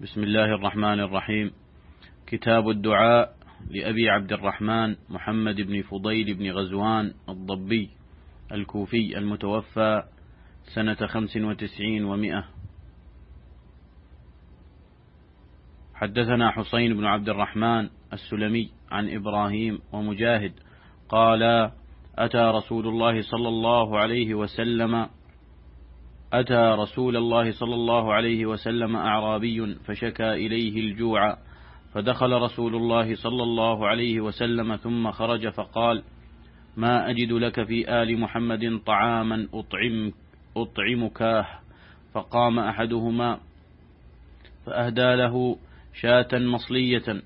بسم الله الرحمن الرحيم. كتاب الدعاء لأبي عبد الرحمن محمد بن فضيل بن غزوان الضبي الكوفي المتوفى سنة خمس وتسعين ومئة. حدثنا حسين بن عبد الرحمن السلمي عن إبراهيم ومجاهد قال أتى رسول الله صلى الله عليه وسلم أتى رسول الله صلى الله عليه وسلم أعرابي فشكى إليه الجوع فدخل رسول الله صلى الله عليه وسلم ثم خرج فقال ما أجد لك في آل محمد طعاما أطعم أطعمكاه فقام أحدهما فأهدى له شاة مصلية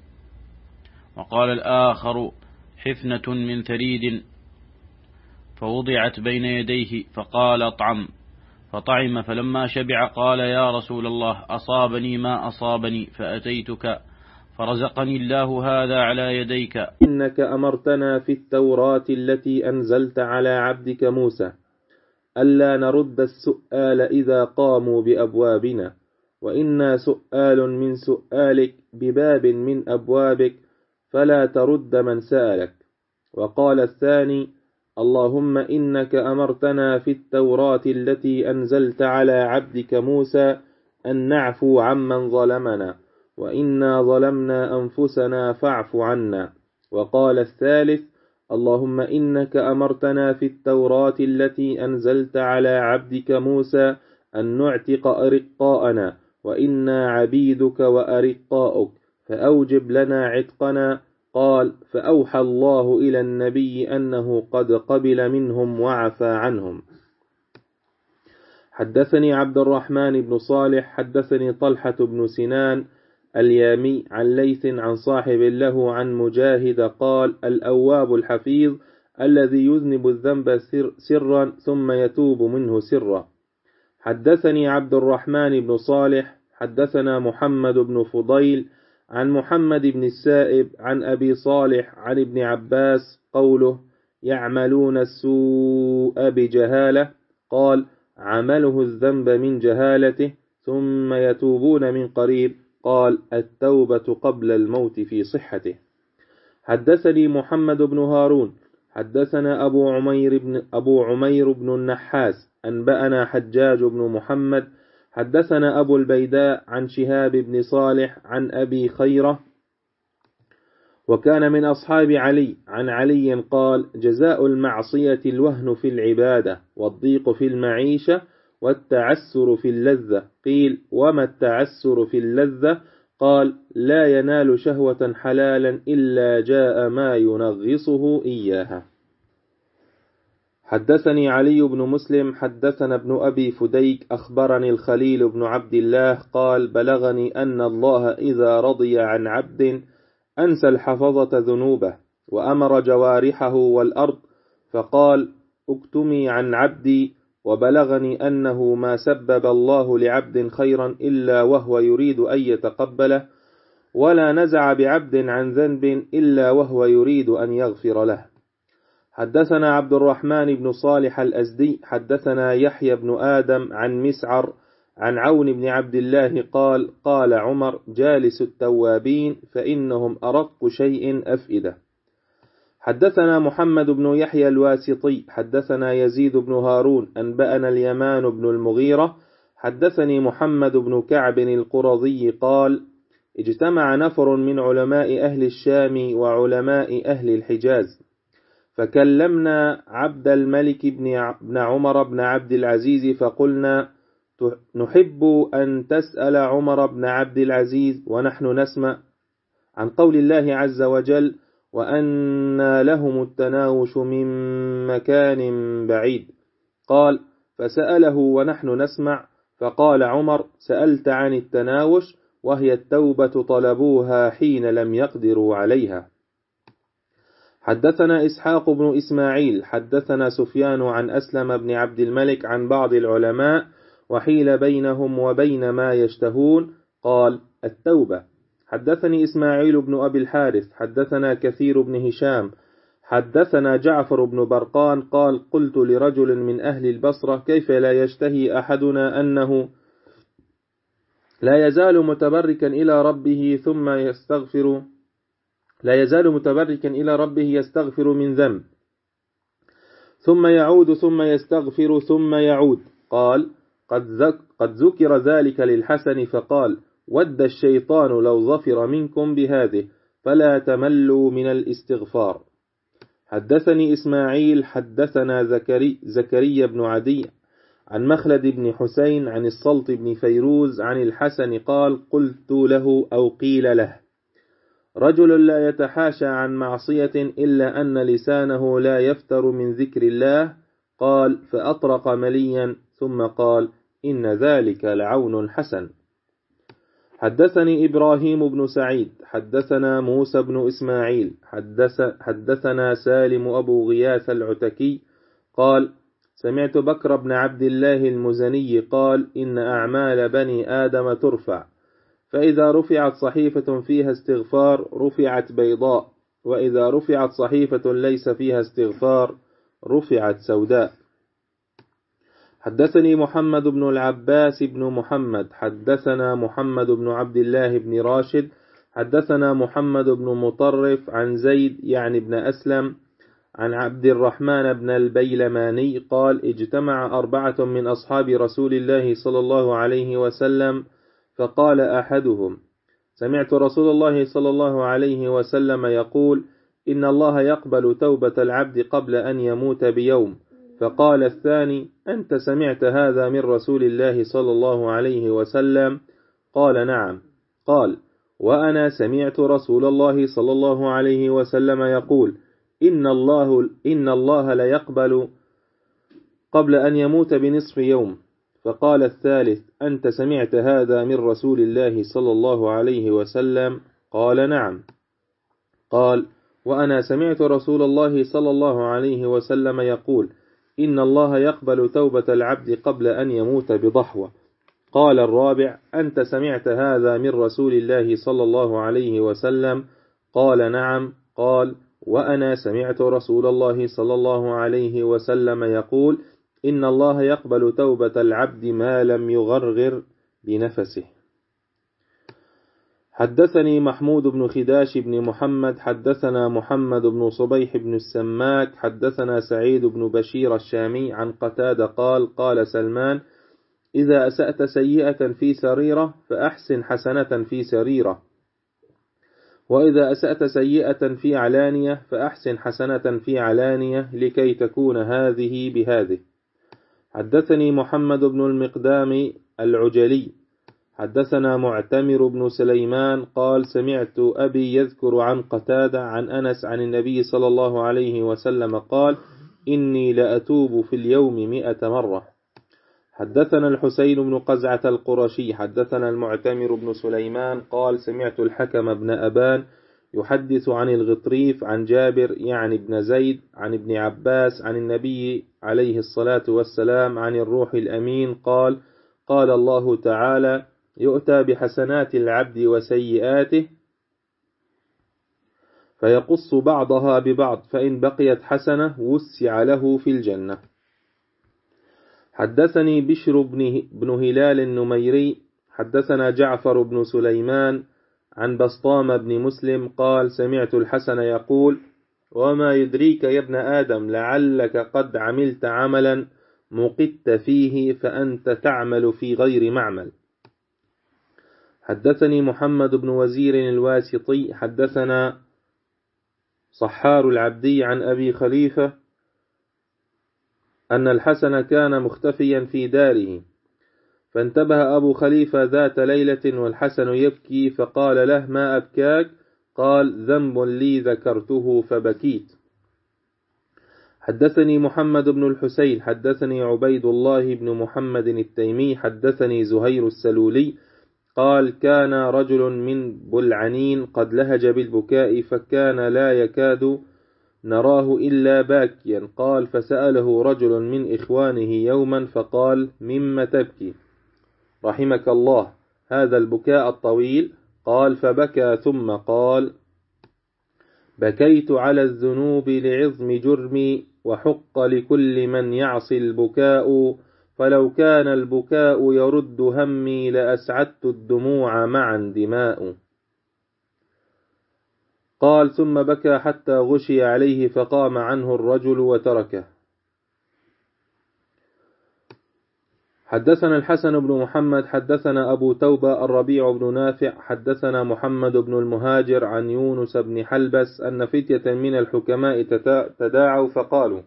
وقال الآخر حفنة من ثريد. فوضعت بين يديه فقال اطعم. فطعم فلما شبع قال يا رسول الله أصابني ما أصابني فأتيتك فرزقني الله هذا على يديك. إنك أمرتنا في التوراة التي أنزلت على عبدك موسى. ألا نرد السؤال إذا قاموا بأبوابنا. وإنا سؤال من سؤالك بباب من أبوابك فلا ترد من سألك. وقال الثاني اللهم إنك أمرتنا في التوراة التي أنزلت على عبدك موسى أن نعفو عمن ظلمنا وإنا ظلمنا أنفسنا فاعف عنا. وقال الثالث اللهم إنك أمرتنا في التوراة التي أنزلت على عبدك موسى أن نعتق أرقاءنا وإنا عبيدك وأرقاؤك فأوجب لنا عتقنا قال فأوحى الله إلى النبي أنه قد قبل منهم وعفى عنهم. حدثني عبد الرحمن بن صالح حدثني طلحة بن سنان اليامي عن ليث عن صاحب له عن مجاهد قال الأواب الحفيظ الذي يذنب الذنب سرا ثم يتوب منه سرا. حدثني عبد الرحمن بن صالح حدثنا محمد بن فضيل عن محمد بن السائب عن أبي صالح عن ابن عباس قوله يعملون السوء بجهالة قال عمله الذنب من جهالته ثم يتوبون من قريب قال التوبة قبل الموت في صحته. حدثني محمد بن هارون حدثنا أبو عمير بن, أبو عمير بن النحاس أنبأنا حجاج بن محمد حدثنا أبو البيداء عن شهاب بن صالح عن أبي خيرة وكان من أصحاب علي عن علي قال جزاء المعصية الوهن في العبادة والضيق في المعيشة والتعسر في اللذة. قيل وما التعسر في اللذة؟ قال لا ينال شهوة حلالا إلا جاء ما ينغصه إياها. حدثني علي بن مسلم حدثنا ابن أبي فديك أخبرني الخليل بن عبد الله قال بلغني أن الله إذا رضي عن عبد أنسى الحفظة ذنوبه وأمر جوارحه والأرض فقال اكتمي عن عبدي وبلغني أنه ما سبب الله لعبد خيرا إلا وهو يريد أن يتقبله ولا نزع بعبد عن ذنب إلا وهو يريد أن يغفر له. حدثنا عبد الرحمن بن صالح الأزدي حدثنا يحيى بن آدم عن مسعر عن عون بن عبد الله قال قال عمر جالس التوابين فإنهم أرق شيء أفئدة. حدثنا محمد بن يحيى الواسطي حدثنا يزيد بن هارون أنبأنا اليمان بن المغيرة. حدثني محمد بن كعب القرظي قال اجتمع نفر من علماء أهل الشام وعلماء أهل الحجاز. فكلمنا عبد الملك بن عمر بن عبد العزيز فقلنا نحب أن تسأل عمر بن عبد العزيز ونحن نسمع عن قول الله عز وجل وأن لهم التناوش من مكان بعيد. قال فسأله ونحن نسمع. فقال عمر سألت عن التناوش وهي التوبة طلبوها حين لم يقدروا عليها. حدثنا إسحاق بن إسماعيل حدثنا سفيان عن أسلم بن عبد الملك عن بعض العلماء وحيل بينهم وبين ما يشتهون قال التوبة. حدثني إسماعيل بن أبي الحارث حدثنا كثير بن هشام حدثنا جعفر بن برقان قال قلت لرجل من أهل البصرة كيف لا يشتهي أحدنا أنه لا يزال متبركا إلى ربه ثم يستغفر لا يزال متبركا إلى ربه يستغفر من ذنب. ثم يعود ثم يستغفر ثم يعود. قال قد, ذك قد ذكر ذلك للحسن فقال ود الشيطان لو ظفر منكم بهذه فلا تملوا من الاستغفار. حدثني إسماعيل حدثنا زكري زكريا بن عدي عن مخلد بن حسين عن السلط بن فيروز عن الحسن قال قلت له أو قيل له. رجل لا يتحاشى عن معصية إلا أن لسانه لا يفتر من ذكر الله. قال فأطرق مليا ثم قال إن ذلك لعون حسن. حدثني إبراهيم بن سعيد حدثنا موسى بن إسماعيل حدث حدثنا سالم أبو غياث العتكي. قال سمعت بكر بن عبد الله المزني قال إن أعمال بني آدم ترفع. فإذا رفعت صحيفة فيها استغفار رفعت بيضاء. وإذا رفعت صحيفة ليس فيها استغفار رفعت سوداء. حدثني محمد بن العباس بن محمد. حدثنا محمد بن عبد الله بن راشد. حدثنا محمد بن مطرف عن زيد يعني بن أسلم عن عبد الرحمن بن البيلماني قال اجتمع أربعة من أصحاب رسول الله صلى الله عليه وسلم فقال أحدهم سمعت رسول الله صلى الله عليه وسلم يقول إن الله يقبل توبة العبد قبل أن يموت بيوم. فقال الثاني أنت سمعت هذا من رسول الله صلى الله عليه وسلم؟ قال نعم. قال وأنا سمعت رسول الله صلى الله عليه وسلم يقول إن الله, إن الله ليقبل قبل أن يموت بنصف يوم. فقال الثالث أنت سمعت هذا من رسول الله صلى الله عليه وسلم؟ قال نعم. قال وأنا سمعت رسول الله صلى الله عليه وسلم يقول إن الله يقبل توبة العبد قبل أن يموت بضحوة. قال الرابع أنت سمعت هذا من رسول الله صلى الله عليه وسلم؟ قال نعم. قال وأنا سمعت رسول الله صلى الله عليه وسلم يقول إن الله يقبل توبة العبد ما لم يغرغر بنفسه. حدثني محمود بن خداش بن محمد حدثنا محمد بن صبيح بن السماك حدثنا سعيد بن بشير الشامي عن قتاد قال قال سلمان إذا أسأت سيئة في سريرة فأحسن حسنة في سريرة. وإذا أسأت سيئة في علانية فأحسن حسنة في علانية لكي تكون هذه بهذه. حدثني محمد بن المقدام العجلي. حدثنا معتمر بن سليمان قال سمعت أبي يذكر عن قتادة عن أنس عن النبي صلى الله عليه وسلم قال إني لأتوب في اليوم مئة مرة. حدثنا الحسين بن قزعة القرشي. حدثنا المعتمر بن سليمان قال سمعت الحكم بن أبان يحدث عن الغطريف عن جابر يعني ابن زيد عن ابن عباس عن النبي عليه الصلاة والسلام عن الروح الأمين قال قال الله تعالى يؤتى بحسنات العبد وسيئاته فيقص بعضها ببعض فإن بقيت حسنة وسع له في الجنة. حدثني بشر بن هلال النميري حدثنا جعفر بن سليمان عن بسطام بن مسلم قال سمعت الحسن يقول وما يدريك يا ابن آدم لعلك قد عملت عملا مقت فيه فأنت تعمل في غير معمل. حدثني محمد بن وزير الواسطي حدثنا صحار العبدي عن أبي خليفة أن الحسن كان مختفيا في داره. فانتبه أبو خليفة ذات ليلة والحسن يبكي فقال له ما أبكاك؟ قال ذنب لي ذكرته فبكيت. حدثني محمد بن الحسين حدثني عبيد الله بن محمد التيمي حدثني زهير السلولي قال كان رجل من بلعنين قد لهج بالبكاء فكان لا يكاد نراه إلا باكيا. قال فسأله رجل من إخوانه يوما فقال مما تبكي؟ رحمك الله هذا البكاء الطويل. قال فبكى ثم قال بكيت على الذنوب لعظم جرمي وحق لكل من يعصي البكاء. فلو كان البكاء يرد همي لأسعدت الدموع معا دماء. قال ثم بكى حتى غشي عليه فقام عنه الرجل وتركه. حدثنا الحسن بن محمد حدثنا أبو توبة الربيع بن نافع حدثنا محمد بن المهاجر عن يونس بن حلبس أن فتية من الحكماء تداعوا فقالوا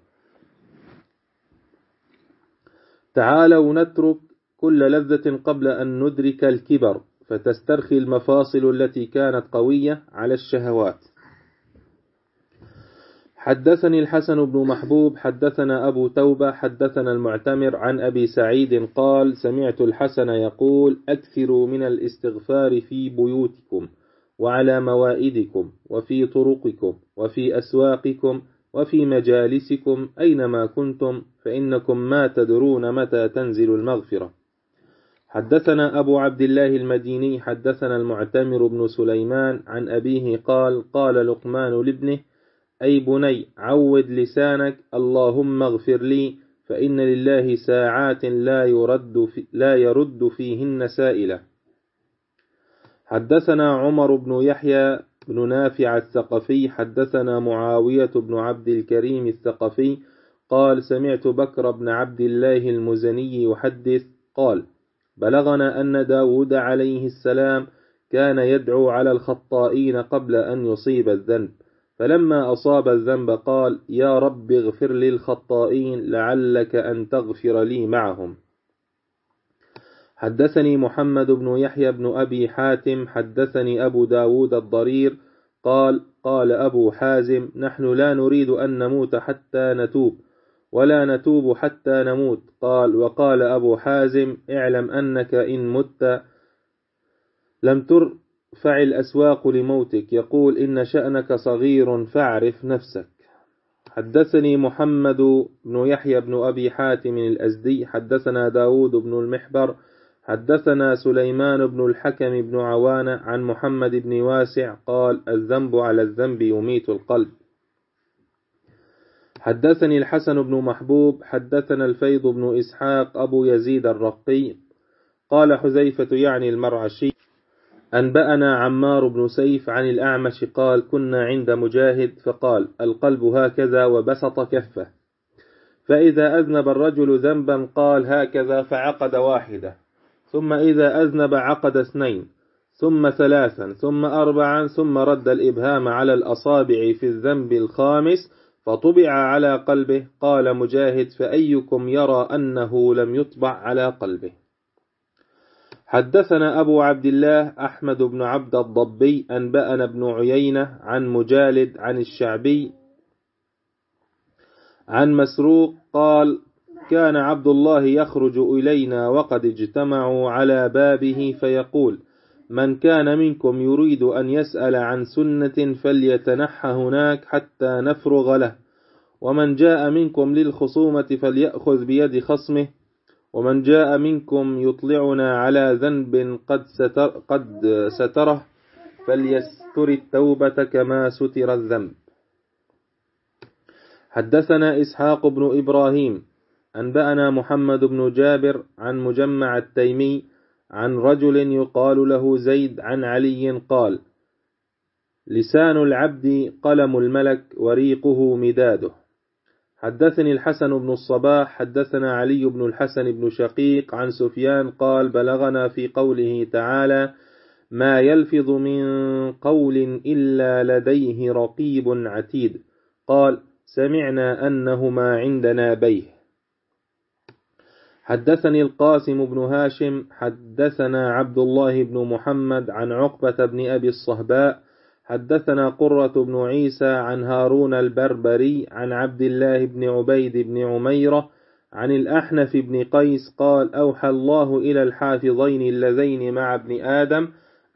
تعالوا نترك كل لذة قبل أن ندرك الكبر فتسترخي المفاصل التي كانت قوية على الشهوات. حدثني الحسن بن محبوب حدثنا أبو توبة حدثنا المعتمر عن أبي سعيد قال سمعت الحسن يقول أكثروا من الاستغفار في بيوتكم وعلى موائدكم وفي طرقكم وفي أسواقكم وفي مجالسكم أينما كنتم فإنكم ما تدرون متى تنزل المغفرة. حدثنا أبو عبد الله المديني حدثنا المعتمر بن سليمان عن أبيه قال قال لقمان لابنه أي بني عود لسانك اللهم اغفر لي فإن لله ساعات لا يرد, في لا يرد فيهن سائلة. حدثنا عمر بن يحيى بن نافع الثقفي حدثنا معاوية بن عبد الكريم الثقفي قال سمعت بكر بن عبد الله المزني يحدث قال بلغنا أن داود عليه السلام كان يدعو على الخطائين قبل أن يصيب الذنب. فلما أصاب الذنب قال يا رب اغفر للخطائين لعلك أن تغفر لي معهم. حدثني محمد بن يحيى بن أبي حاتم حدثني أبو داود الضرير قال قال أبو حازم نحن لا نريد أن نموت حتى نتوب ولا نتوب حتى نموت. قال وقال أبو حازم اعلم أنك إن مت لم تر فعل أسواق لموتك. يقول إن شأنك صغير فاعرف نفسك. حدثني محمد بن يحيى بن أبي حاتم الأزدي. حدثنا داود بن المحبر. حدثنا سليمان بن الحكم بن عوان عن محمد بن واسع. قال الذنب على الذنب يميت القلب. حدثني الحسن بن محبوب. حدثنا الفيض بن إسحاق أبو يزيد الرقي. قال حذيفة يعني المرعشي. أنبأنا عمار بن سيف عن الأعمش قال كنا عند مجاهد فقال القلب هكذا وبسط كفه. فإذا أذنب الرجل ذنبا قال هكذا فعقد واحدة. ثم إذا أذنب عقد اثنين ثم ثلاثا ثم أربعا ثم رد الإبهام على الأصابع في الذنب الخامس فطبع على قلبه. قال مجاهد فأيكم يرى أنه لم يطبع على قلبه. حدثنا أبو عبد الله أحمد بن عبد الضبي أنبأنا بن عيينة عن مجالد عن الشعبي عن مسروق قال كان عبد الله يخرج إلينا وقد اجتمعوا على بابه فيقول من كان منكم يريد أن يسأل عن سنة فليتنحى هناك حتى نفرغ له ومن جاء منكم للخصومة فليأخذ بيد خصمه ومن جاء منكم يطلعنا على ذنب قد, ستر قد ستره فليستر التوبة كما ستر الذنب. حدثنا إسحاق بن إبراهيم أنبأنا محمد بن جابر عن مجمع التيمي عن رجل يقال له زيد عن علي قال لسان العبد قلم الملك وريقه مداده. حدثني الحسن بن الصباح حدثنا علي بن الحسن بن شقيق عن سفيان قال بلغنا في قوله تعالى ما يلفظ من قول إلا لديه رقيب عتيد قال سمعنا أنهما عندنا بيه حدثني القاسم بن هاشم حدثنا عبد الله بن محمد عن عقبة بن أبي الصهباء حدثنا قرة بن عيسى عن هارون البربري عن عبد الله بن عبيد بن عميرة عن الأحنف بن قيس قال أوحى الله إلى الحافظين اللذين مع ابن آدم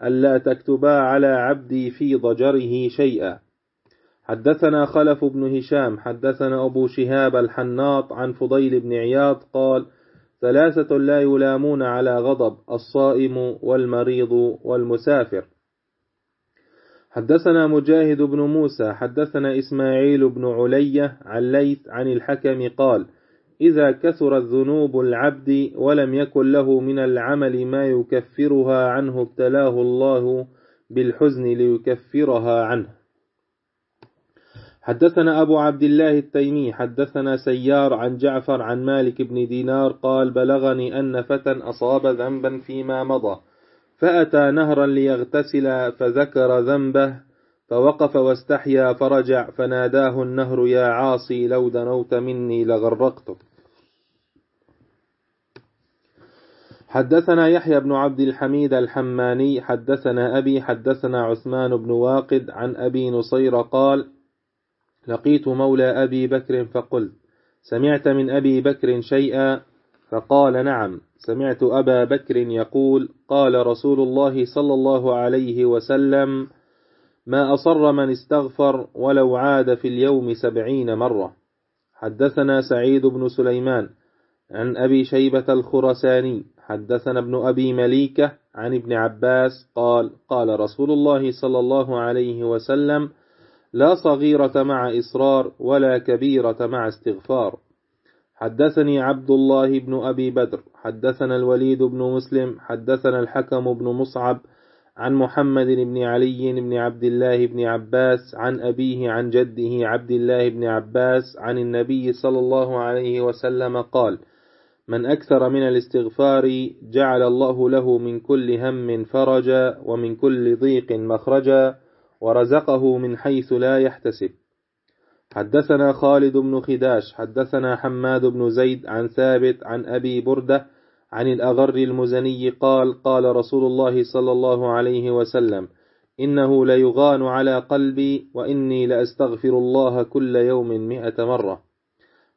ألا تكتبا على عبدي في ضجره شيئا. حدثنا خلف بن هشام حدثنا أبو شهاب الحناط عن فضيل بن عياض قال ثلاثة لا يلامون على غضب الصائم والمريض والمسافر. حدثنا مجاهد بن موسى حدثنا إسماعيل بن علية عن ليث عن الحكم قال إذا كثرت ذنوب العبد ولم يكن له من العمل ما يكفرها عنه ابتلاه الله بالحزن ليكفرها عنه. حدثنا أبو عبد الله التيمي حدثنا سيار عن جعفر عن مالك بن دينار قال بلغني أن فتى أصاب ذنبا فيما مضى. فأتى نهرا ليغتسل فذكر ذنبه فوقف واستحيا فرجع فناداه النهر يا عاصي لو دنوت مني لغرقتك حدثنا يحيى بن عبد الحميد الحماني حدثنا أبي حدثنا عثمان بن واقد عن أبي نصير قال لقيت مولى أبي بكر فقلت سمعت من أبي بكر شيئا؟ فقال نعم. سمعت أبا بكر يقول قال رسول الله صلى الله عليه وسلم ما أصر من استغفر ولو عاد في اليوم سبعين مرة. حدثنا سعيد بن سليمان عن أبي شيبة الخرساني حدثنا ابن أبي مليكة عن ابن عباس قال قال رسول الله صلى الله عليه وسلم لا صغيرة مع إصرار ولا كبيرة مع استغفار. حدثني عبد الله بن أبي بدر حدثنا الوليد بن مسلم حدثنا الحكم بن مصعب عن محمد بن علي بن عبد الله بن عباس عن أبيه عن جده عبد الله بن عباس عن النبي صلى الله عليه وسلم قال من أكثر من الاستغفار جعل الله له من كل هم فرجا ومن كل ضيق مخرجا ورزقه من حيث لا يحتسب. حدثنا خالد بن خداش حدثنا حماد بن زيد عن ثابت عن أبي بردة عن الأغر المزني قال قال رسول الله صلى الله عليه وسلم إنه ليغان على قلبي وإني لأستغفر الله كل يوم مئة مرة.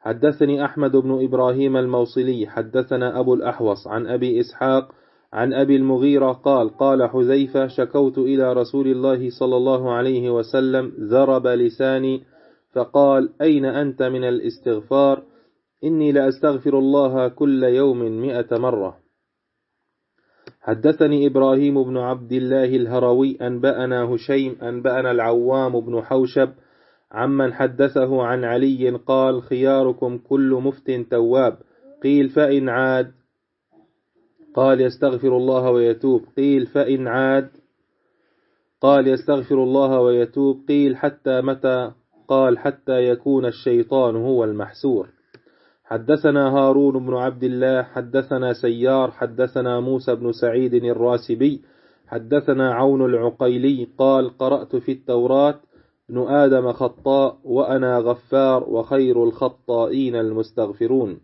حدثني أحمد بن إبراهيم الموصلي حدثنا أبو الأحوص عن أبي إسحاق عن أبي المغيرة قال قال حذيفة شكوت إلى رسول الله صلى الله عليه وسلم ذرب لساني فقال أين أنت من الاستغفار؟ إني لأستغفر الله كل يوم مئة مرة. حدثني إبراهيم بن عبد الله الهروي أنبأنا هشيم أنبأنا العوام بن حوشب عمن حدثه عن علي قال خياركم كل مفت تواب. قيل فإن عاد. قال يستغفر الله ويتوب. قيل فإن عاد. قال يستغفر الله ويتوب. قيل حتى متى؟ قال حتى يكون الشيطان هو المحسور. حدثنا هارون بن عبد الله حدثنا سيار حدثنا موسى بن سعيد الراسبي حدثنا عون العقيلي قال قرأت في التوراة ابن آدم خطاء وأنا غفار وخير الخطائين المستغفرون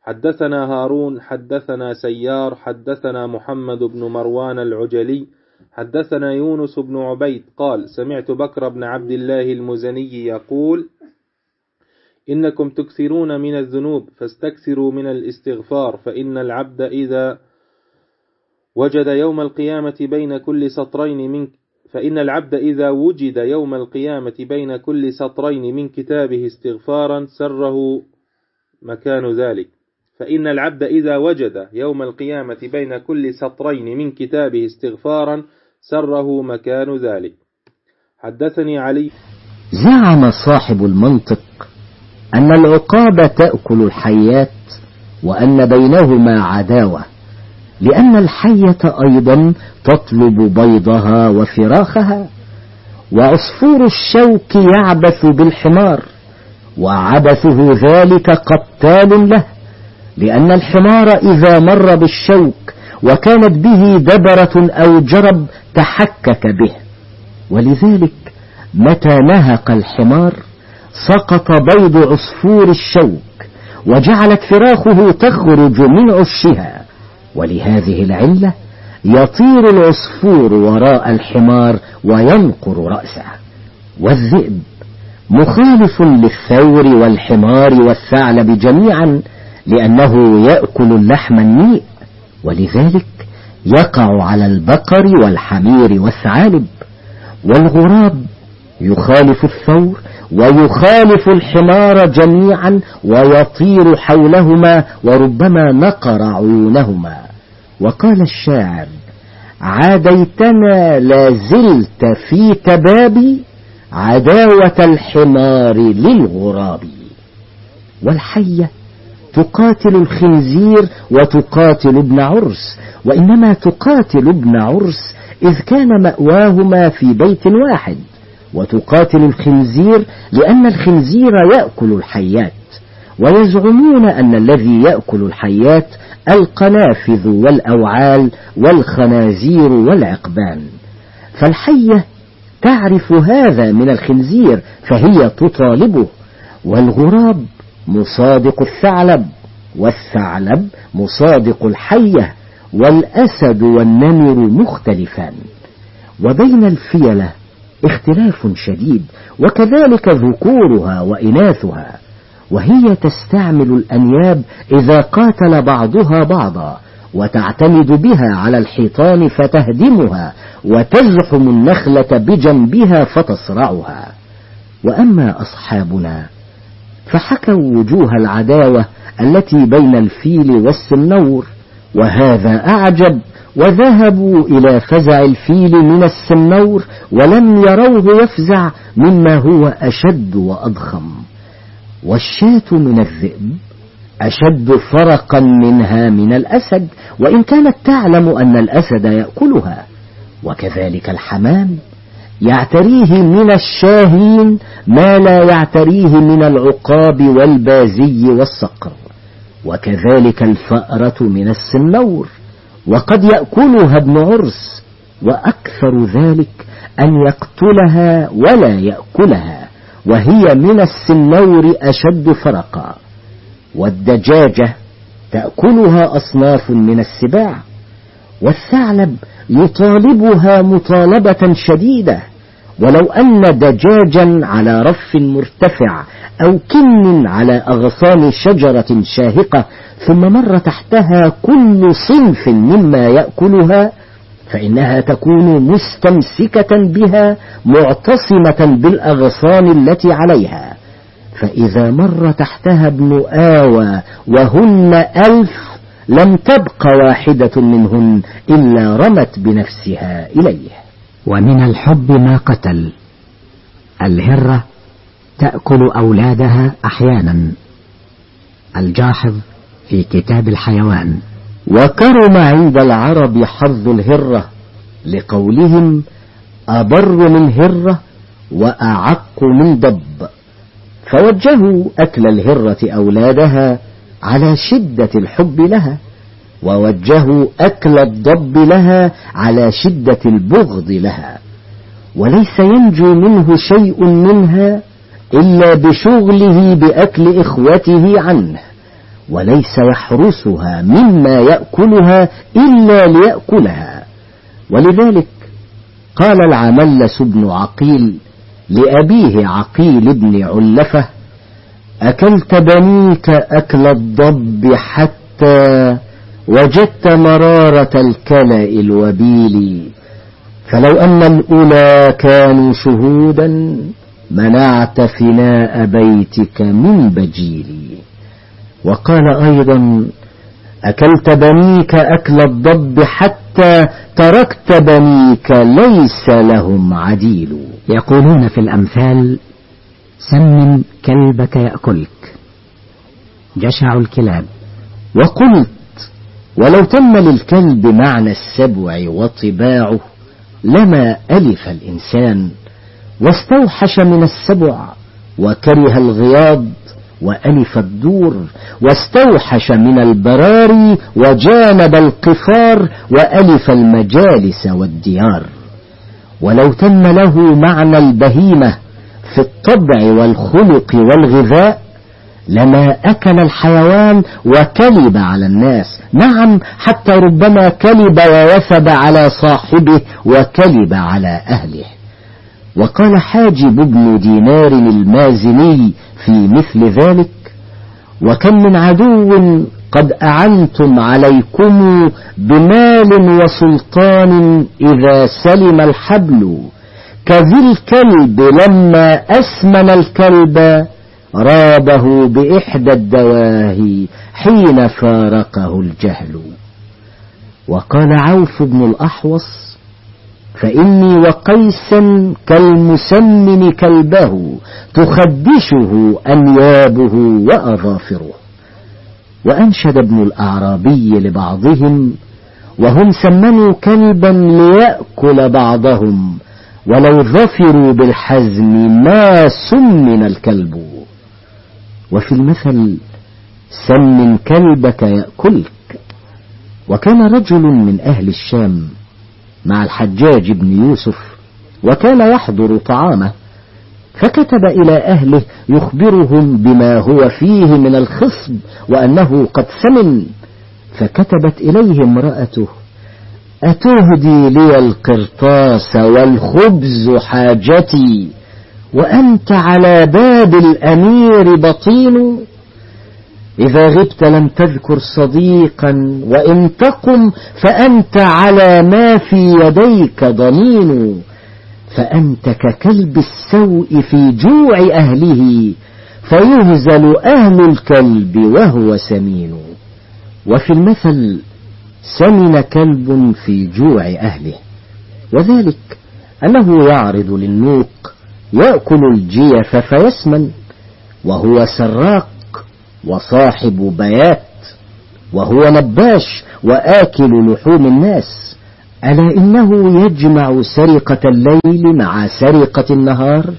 حدثنا هارون حدثنا سيار حدثنا محمد بن مروان العجلي حدثنا يونس بن عبيد قال سمعت بكر بن عبد الله المزني يقول إنكم تكثرون من الذنوب فاستكثروا من الاستغفار فإن العبد إذا وجد يوم القيامة بين كل سطرين من فإن العبد إذا وجد يوم القيامة بين كل سطرين من كتابه استغفارا سره مكان ذلك. فإن العبد إذا وجد يوم القيامة بين كل سطرين من كتابه استغفارا سره مكان ذلك. حدثني علي. زعم صاحب المنطق أن العقاب تأكل الحيات وأن بينهما عداوة لأن الحية أيضا تطلب بيضها وفراخها وعصفور الشوك يعبث بالحمار وعبثه ذلك قتال له. لأن الحمار إذا مر بالشوك وكانت به دبرة أو جرب تحكك به. ولذلك متى نهق الحمار سقط بيض عصفور الشوك وجعلت فراخه تخرج من عشها. ولهذه العلة يطير العصفور وراء الحمار وينقر رأسه. والذئب مخالف للثور والحمار والثعلب جميعا لأنه يأكل اللحم النيء ولذلك يقع على البقر والحمير والثعالب والغراب يخالف الثور ويخالف الحمار جميعا ويطير حولهما وربما نقر عيونهما. وقال الشاعر عاديتنا لازلت في تبابي عداوة الحمار للغراب والحية تقاتل الخنزير وتقاتل ابن عرس وإنما تقاتل ابن عرس إذ كان مأواهما في بيت واحد وتقاتل الخنزير لأن الخنزير يأكل الحيات ويزعمون أن الذي يأكل الحيات القنافذ والأوعال والخنازير والعقبان. فالحية تعرف هذا من الخنزير فهي تطالبه والغراب مصادق الثعلب والثعلب مصادق الحية والأسد والنمر مختلفان. وبين الفيلة اختلاف شديد وكذلك ذكورها وإناثها. وهي تستعمل الأنياب إذا قاتل بعضها بعضا وتعتمد بها على الحيطان فتهدمها وتزحم النخلة بجنبها فتصرعها. وأما أصحابنا فحكوا وجوه العداوة التي بين الفيل والسنور وهذا أعجب وذهبوا إلى فزع الفيل من السنور ولم يروه يفزع مما هو أشد وأضخم. والشاة من الذئب أشد فرقا منها من الأسد وإن كانت تعلم أن الأسد يأكلها وكذلك الحمام. يعتريه من الشاهين ما لا يعتريه من العقاب والبازي والصقر وكذلك الفأرة من السنور وقد يأكلها ابن عرس وأكثر ذلك أن يقتلها ولا يأكلها وهي من السنور أشد فرقا والدجاجة تأكلها أصناف من السباع. والثعلب يطالبها مطالبة شديدة. ولو أن دجاجا على رف مرتفع أو كن على أغصان شجرة شاهقة ثم مر تحتها كل صنف مما يأكلها فإنها تكون مستمسكة بها معتصمة بالأغصان التي عليها. فإذا مر تحتها ابن آوى وهن ألف لم تبق واحدة منهن إلا رمت بنفسها إليه. ومن الحب ما قتل. الهرة تأكل أولادها أحيانا. الجاحظ في كتاب الحيوان. وكرم عند العرب حظ الهرة لقولهم أبر من هرة وأعق من ضب فوجهوا أكل الهرة أولادها على شدة الحب لها ووجهوا أكل الضب لها على شدة البغض لها. وليس ينجو منه شيء منها إلا بشغله بأكل إخوته عنه. وليس يحرسها مما يأكلها إلا ليأكلها. ولذلك قال العملس بن عقيل لأبيه عقيل بن علفة أكلت بنيك أكل الضب حتى وجدت مرارة الكلأ الوبيل. فلو أن الأولى كانوا شهودا منعت فناء بيتك من بجيل. وقال أيضا أكلت بنيك أكل الضب حتى تركت بنيك ليس لهم عديل. يقولون في الأمثال سمن كلبك يأكلك. جشع الكلاب. وقلت ولو تم للكلب معنى السبع وطباعه لما ألف الإنسان واستوحش من السبع وكره الغياض وألف الدور واستوحش من البراري وجانب القفار وألف المجالس والديار. ولو تم له معنى البهيمة في الطبع والخلق والغذاء لما أكل الحيوان وكلب على الناس. نعم حتى ربما كلب ووثب على صاحبه وكلب على أهله. وقال حاجب بن دينار المازني في مثل ذلك وكم من عدو قد أعنتم عليكم بمال وسلطان إذا سلم الحبل كذي الكلب لما أسمن الكلب رابه بإحدى الدواهي حين فارقه الجهل. وقال عوف بن الأحوص فإني وقيسا كالمسمن كلبه تخدشه أنيابه وأظافره. وأنشد ابن الأعرابي لبعضهم وهم سمنوا كلبا ليأكل بعضهم ولو ظفروا بالحزم ما سمن الكلب. وفي المثل سمن كلبك يأكلك. وكان رجل من أهل الشام مع الحجاج بن يوسف وكان يحضر طعامه فكتب إلى أهله يخبرهم بما هو فيه من الخصب وأنه قد سمن. فكتبت إليه امرأته أتهدي لي القرطاس والخبز حاجتي وأنت على باب الأمير بطين. إذا غبت لم تذكر صديقا وإن تقم فأنت على ما في يديك ضنين. فأنت ككلب السوء في جوع أهله فيهزل أهل الكلب وهو سمين. وفي المثل سمن كلب في جوع أهله. وذلك أنه يعرض للنوق يأكل الجيف فيسمن وهو سراق وصاحب بيات وهو نباش وآكل لحوم الناس. ألا إنه يجمع سرقة الليل مع سرقة النهار؟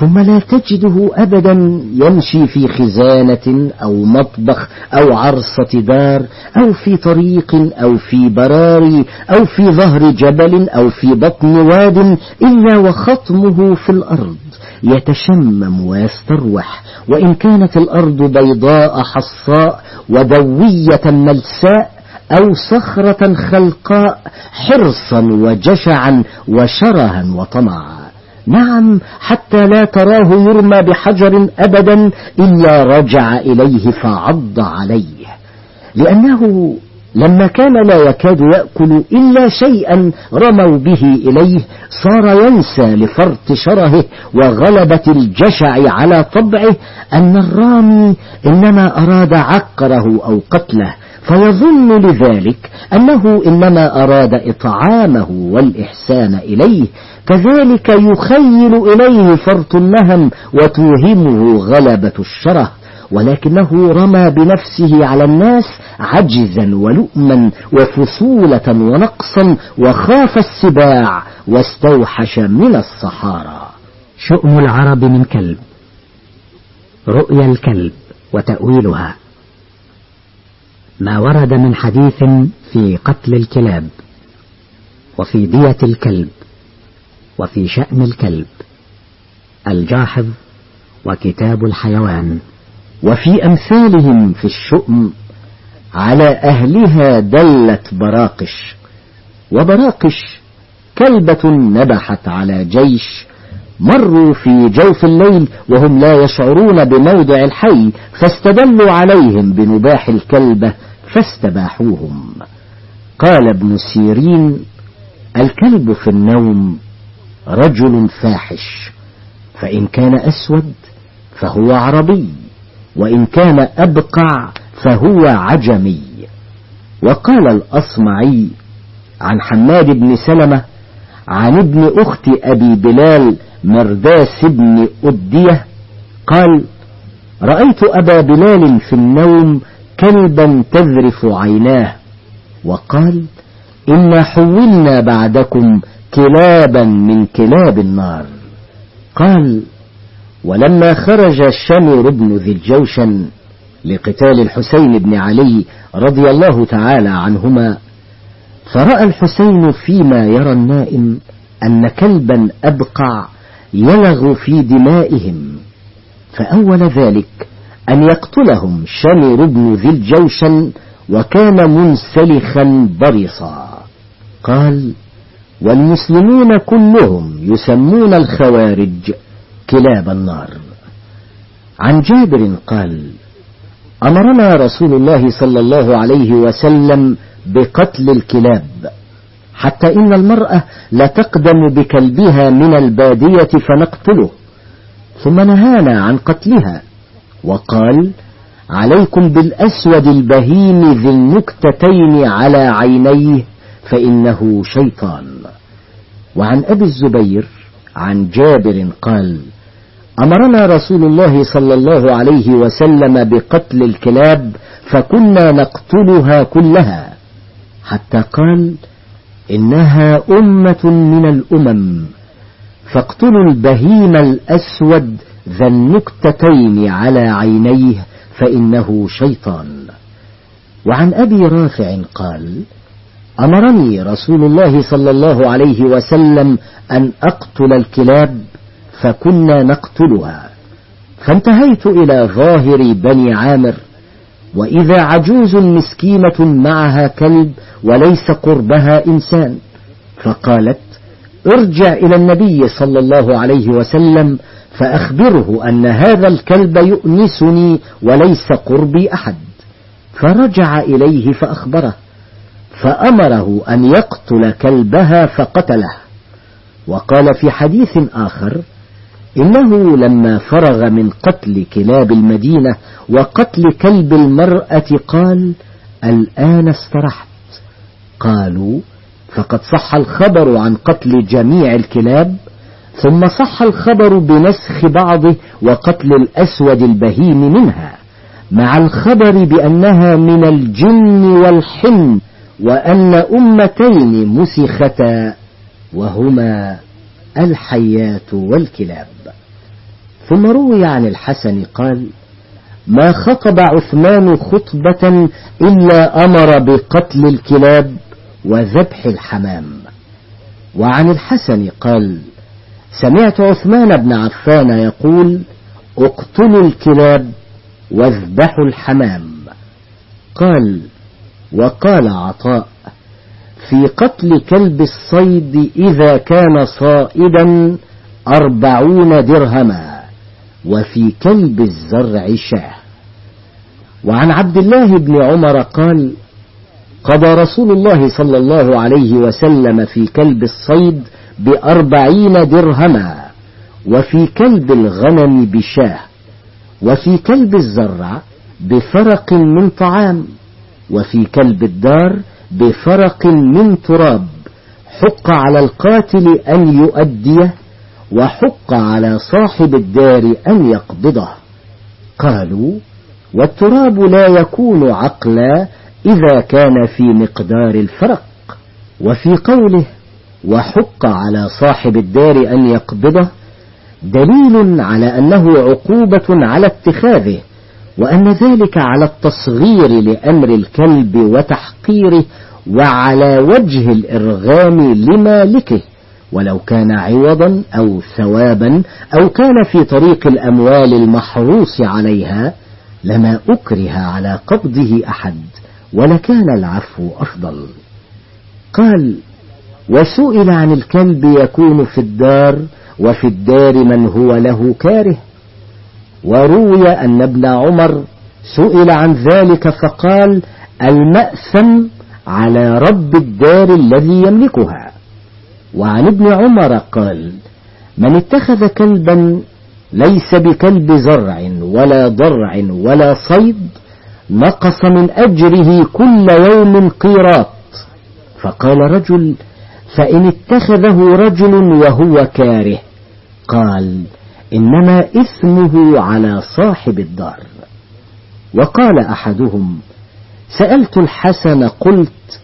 ثم لا تجده أبدا يمشي في خزانة أو مطبخ أو عرصة دار أو في طريق أو في براري أو في ظهر جبل أو في بطن واد إلا وخطمه في الأرض يتشمم ويستروح وإن كانت الأرض بيضاء حصاء ودوية ملساء أو صخرة خلقاء حرصا وجشعا وشرها وطمعا نعم حتى لا تراه يرمى بحجر أبدا إلا رجع إليه فعض عليه. لأنه لما كان لا يكاد يأكل إلا شيئا رموا به إليه صار ينسى لفرط شرهه وغلبة الجشع على طبعه أن الرامي إنما أراد عقره أو قتله. فيظن لذلك أنه إنما أراد إطعامه والإحسان إليه كذلك يخيل إليه فرط النهم وتوهمه غلبة الشره ولكنه رمى بنفسه على الناس عجزا ولؤما وفصولة ونقصا وخاف السباع واستوحش من الصحارى. شؤم العرب من كلب رؤيا الكلب وتأويلها. ما ورد من حديث في قتل الكلاب وفي دية الكلب وفي شأن الكلب الجاحظ وكتاب الحيوان. وفي أمثالهم في الشؤم على أهلها دلت براقش وبراقش كلبة نبحت على جيش مروا في جوف الليل وهم لا يشعرون بموضع الحي فاستدلوا عليهم بنباح الكلبة فاستباحوهم. قال ابن سيرين الكلب في النوم رجل فاحش فإن كان أسود فهو عربي وإن كان أبقع فهو عجمي. وقال الأصمعي عن حماد بن سلمة عن ابن أخت أبي بلال مرداس بن أدية قال رأيت أبا بلال في النوم كلبا تذرف عيناه وقال إنا حولنا بعدكم كلابا من كلاب النار قال ولما خرج الشمر بن ذي الجوشن لقتال الحسين بن علي رضي الله تعالى عنهما فرأى الحسين فيما يرى النائم أن كلبا أبقع يلغ في دمائهم فأول ذلك أن يقتلهم شمر بن ذي الجوشن وكان منسلخا برصا. قال والمسلمون كلهم يسمون الخوارج كلاب النار. عن جابر قال أمرنا رسول الله صلى الله عليه وسلم بقتل الكلاب حتى إن المرأة لتقدم بكلبها من البادية فنقتله. ثم نهانا عن قتلها وقال عليكم بالأسود البهيم ذي النكتتين على عينيه فإنه شيطان. وعن أبي الزبير عن جابر قال أمرنا رسول الله صلى الله عليه وسلم بقتل الكلاب فكنا نقتلها كلها. حتى قال إنها أمة من الأمم. فاقتلوا البهيم الأسود ذا النكتتين على عينيه فإنه شيطان. وعن أبي رافع قال أمرني رسول الله صلى الله عليه وسلم أن أقتل الكلاب فكنا نقتلها. فانتهيت إلى ظاهر بني عامر وإذا عجوز مسكينة معها كلب وليس قربها إنسان فقالت ارجع إلى النبي صلى الله عليه وسلم فأخبره أن هذا الكلب يؤنسني وليس قربي أحد. فرجع إليه فأخبره فأمره أن يقتل كلبها فقتله. وقال في حديث آخر إنه لما فرغ من قتل كلاب المدينة وقتل كلب المرأة قال الآن استرحت. قالوا فقد صح الخبر عن قتل جميع الكلاب ثم صح الخبر بنسخ بعضه وقتل الأسود البهيم منها مع الخبر بأنها من الجن والحن وأن أمتين مسختا وهما الحيات والكلاب. ثم روي عن الحسن قال ما خطب عثمان خطبة إلا أمر بقتل الكلاب وذبح الحمام. وعن الحسن قال سمعت عثمان بن عفان يقول اقتلوا الكلاب واذبحوا الحمام. قال وقال عطاء في قتل كلب الصيد إذا كان صائدا أربعون درهما وفي كلب الزرع شاة. وعن عبد الله بن عمر قال قضى رسول الله صلى الله عليه وسلم في كلب الصيد بأربعين درهما وفي كلب الغنم بشاة وفي كلب الزرع بفرق من طعام وفي كلب الدار بفرق من تراب حق على القاتل أن يؤديه وحق على صاحب الدار أن يقبضه. قالوا والتراب لا يكون عقلا إذا كان في مقدار الفرق وفي قوله وحق على صاحب الدار أن يقبضه دليل على أنه عقوبة على اتخاذه وأن ذلك على التصغير لأمر الكلب وتحقيره وعلى وجه الإرغام لمالكه ولو كان عوضا أو ثوابا أو كان في طريق الأموال المحروس عليها لما أكره على قبضه أحد. ولكان العفو أفضل. قال وسئل عن الكلب يكون في الدار وفي الدار من هو له كاره. وروي أن ابن عمر سئل عن ذلك فقال المأثم على رب الدار الذي يملكها. وعن ابن عمر قال من اتخذ كلبا ليس بكلب زرع ولا ضرع ولا صيد نقص من أجره كل يوم قيراط. فقال رجل فإن اتخذه رجل وهو كاره. قال إنما إثمه على صاحب الدار. وقال أحدهم سألت الحسن قلت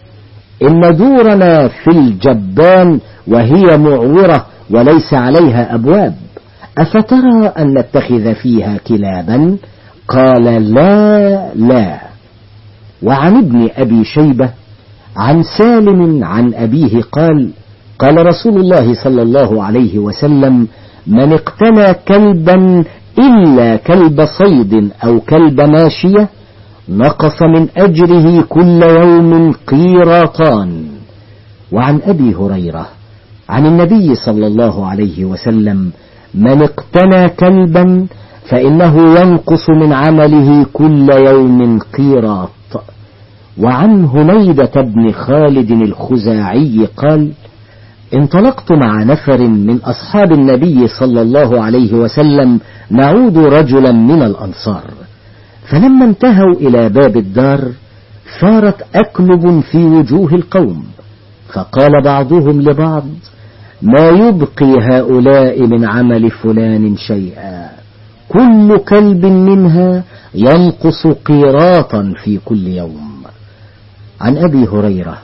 إن دورنا في الجبان وهي معورة وليس عليها أبواب أفترى أن نتخذ فيها كلابا؟ قال لا لا. وعن ابن أبي شيبة عن سالم عن أبيه قال قال رسول الله صلى الله عليه وسلم من اقتنى كلبا إلا كلب صيد أو كلب ماشية نقص من أجره كل يوم قيراطان. وعن أبي هريرة عن النبي صلى الله عليه وسلم من اقتنى كلبا فإنه ينقص من عمله كل يوم قيراط. وعن هنيدة بن خالد الخزاعي قال انطلقت مع نفر من أصحاب النبي صلى الله عليه وسلم نعود رجلا من الأنصار. فلما انتهوا إلى باب الدار صارت أكلب في وجوه القوم. فقال بعضهم لبعض ما يبقي هؤلاء من عمل فلان شيئا. كل كلب منها ينقص قيراطا في كل يوم. عن أبي هريرة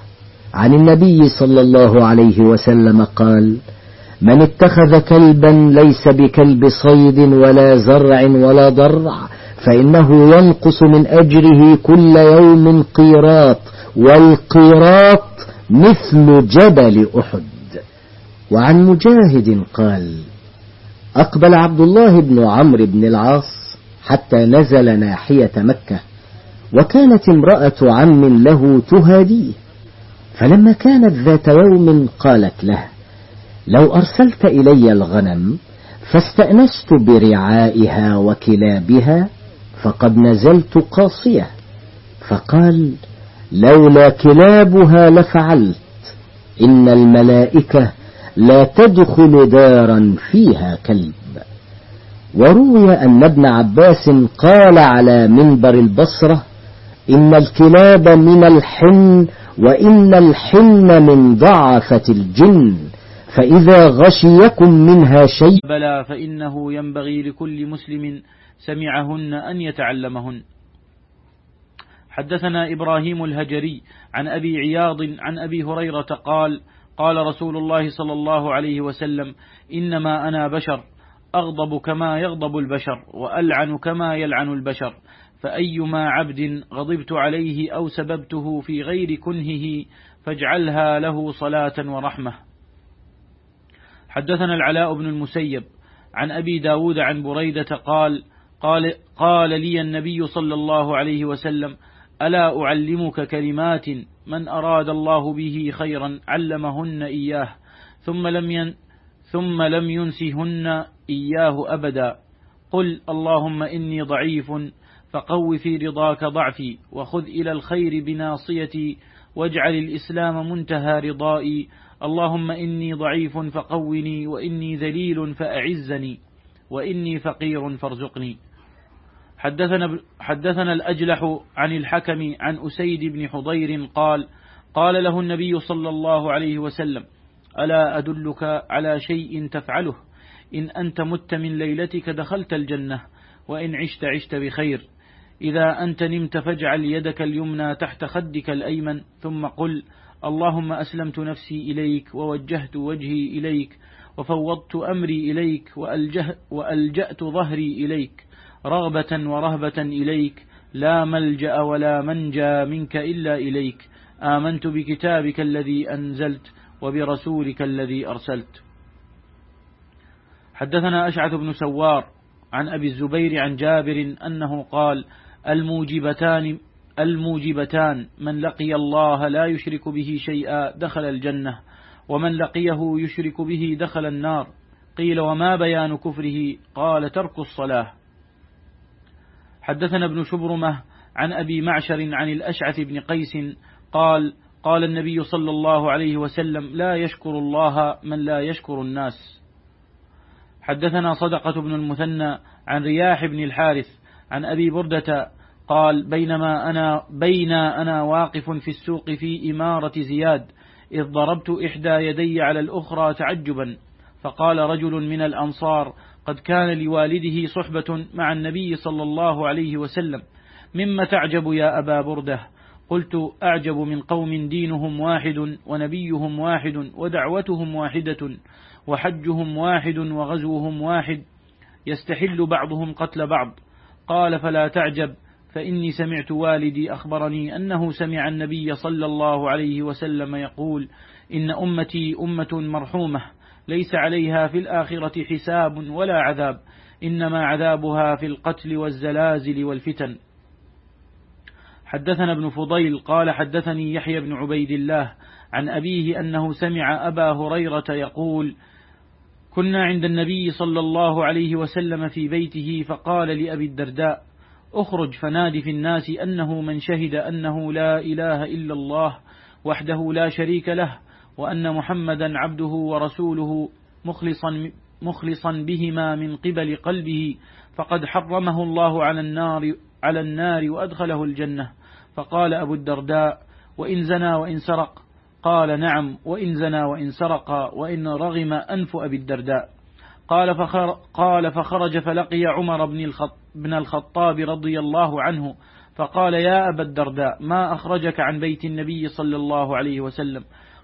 عن النبي صلى الله عليه وسلم قال من اتخذ كلبا ليس بكلب صيد ولا زرع ولا ضرع فإنه ينقص من أجره كل يوم قيراط والقيراط مثل جبل أحد. وعن مجاهد قال أقبل عبد الله بن عمرو بن العاص حتى نزل ناحية مكة وكانت امرأة عم له تهاديه. فلما كانت ذات يوم قالت له لو أرسلت إلي الغنم فاستأنست برعائها وكلابها فقد نزلت قاصية. فقال لولا كلابها لفعلت. إن الملائكة لا تدخل دارا فيها كلب. وروي أن ابن عباس قال على منبر البصرة إن الكلاب من الحن وإن الحن من ضعفة الجن فإذا غشيكم منها شيء بلى فإنه ينبغي لكل مسلم سمعهن أن يتعلمهن. حدثنا إبراهيم الهجري عن أبي عياض عن أبي هريرة قال قال رسول الله صلى الله عليه وسلم إنما أنا بشر أغضب كما يغضب البشر وألعن كما يلعن البشر فأيما عبد غضبت عليه أو سببته في غير كنهه فاجعلها له صلاة ورحمة. حدثنا العلاء بن المسيب عن أبي داود عن بريدة قال قال, قال لي النبي صلى الله عليه وسلم ألا أعلمك كلمات من أراد الله به خيرا علمهن إياه ثم لم ين ثم لم ينسهن إياه أبدا. قل اللهم إني ضعيف فقو في رضاك ضعفي وخذ إلى الخير بناصيتي واجعل الإسلام منتهى رضائي. اللهم إني ضعيف فقوني وإني ذليل فأعزني وإني فقير فارزقني. حدثنا, حدثنا الأجلح عن الحكم عن أسيد بن حضير قال قال له النبي صلى الله عليه وسلم ألا أدلك على شيء تفعله؟ إن أنت مت من ليلتك دخلت الجنة وإن عشت عشت بخير. إذا أنت نمت فاجعل يدك اليمنى تحت خدك الأيمن ثم قل اللهم أسلمت نفسي إليك ووجهت وجهي إليك وفوضت أمري إليك وألجأت ظهري إليك. رغبة ورهبة إليك لا ملجأ ولا منجى منك إلا إليك. آمنت بكتابك الذي أنزلت وبرسولك الذي أرسلت. حدثنا أشعث بن سوار عن أبي الزبير عن جابر أنه قال الموجبتان الموجبتان من لقي الله لا يشرك به شيئا دخل الجنة ومن لقيه يشرك به دخل النار. قيل وما بيان كفره؟ قال ترك الصلاة. حدثنا ابن شبرمة عن أبي معشر عن الأشعث بن قيس قال قال النبي صلى الله عليه وسلم لا يشكر الله من لا يشكر الناس. حدثنا صدقة بن المثنى عن رياح بن الحارث عن أبي بردة قال بينما أنا بين أنا واقف في السوق في إمارة زياد إذ ضربت إحدى يدي على الأخرى تعجبا فقال رجل من الأنصار قد كان لوالده صحبة مع النبي صلى الله عليه وسلم. مما تعجب يا أبا بردة. قلت أعجب من قوم دينهم واحد ونبيهم واحد ودعوتهم واحدة وحجهم واحد وغزوهم واحد. يستحل بعضهم قتل بعض. قال فلا تعجب فإني سمعت والدي أخبرني أنه سمع النبي صلى الله عليه وسلم يقول إن أمتي أمة مرحومة. ليس عليها في الآخرة حساب ولا عذاب إنما عذابها في القتل والزلازل والفتن. حدثنا ابن فضيل قال حدثني يحيى بن عبيد الله عن أبيه أنه سمع أبا هريرة يقول كنا عند النبي صلى الله عليه وسلم في بيته فقال لأبي الدرداء اخرج فنادي في الناس أنه من شهد أنه لا إله إلا الله وحده لا شريك له وأن محمدا عبده ورسوله مخلصا, مخلصا بهما من قبل قلبه فقد حرمه الله على النار, على النار وأدخله الجنة. فقال أبو الدرداء وإن زنى وإن سرق. قال نعم وإن زنى وإن سرق وإن رغم أنف أبي الدرداء. قال, فخر قال فخرج فلقي عمر بن, بن الخطاب رضي الله عنه فقال يا أبا الدرداء ما أخرجك عن بيت النبي صلى الله عليه وسلم؟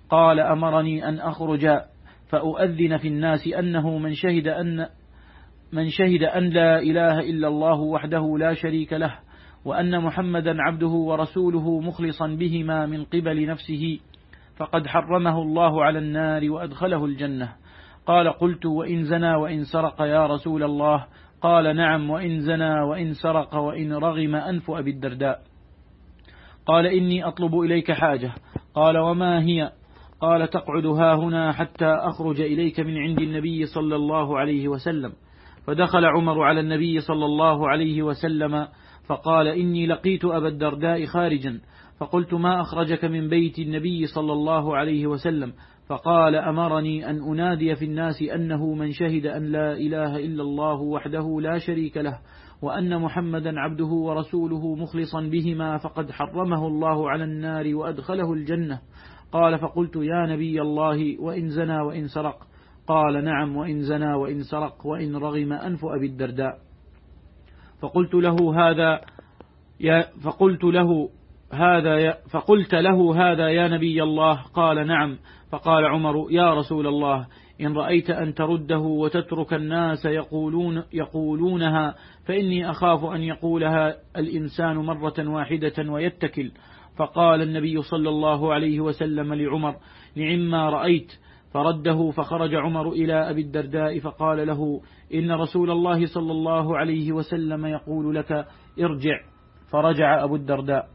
قال أمرني أن أخرج فأؤذن في الناس أنه من شهد أن من شهد أن لا إله إلا الله وحده لا شريك له وأن محمدا عبده ورسوله مخلصا بهما من قبل نفسه فقد حرمه الله على النار وأدخله الجنة. قال قلت وإن زنى وإن سرق يا رسول الله. قال نعم وإن زنى وإن سرق وإن رغم أنف أبي الدرداء. قال إني أطلب إليك حاجة. قال وما هي؟ قال تقعد ها هنا حتى أخرج إليك من عند النبي صلى الله عليه وسلم. فدخل عمر على النبي صلى الله عليه وسلم فقال إني لقيت أبا الدرداء خارجا. فقلت ما أخرجك من بيت النبي صلى الله عليه وسلم؟ فقال أمرني أن أنادي في الناس أنه من شهد أن لا إله إلا الله وحده لا شريك له وأن محمدا عبده ورسوله مخلصا بهما فقد حرمه الله على النار وأدخله الجنة. قال فقلت يا نبي الله وإن زنى وإن سرق. قال نعم وإن زنى وإن سرق وإن رغم أنف أبي الدرداء. فقلت له هذا يا فقلت له هذا يا فقلت له هذا يا نبي الله. قال نعم. فقال عمر يا رسول الله إن رأيت أن ترده وتترك الناس يقولون يقولونها فإني أخاف أن يقولها الإنسان مرة واحدة ويتكل. فقال النبي صلى الله عليه وسلم لعمر نعما رأيت. فرده فخرج عمر إلى أبي الدرداء فقال له إن رسول الله صلى الله عليه وسلم يقول لك ارجع. فرجع أبو الدرداء.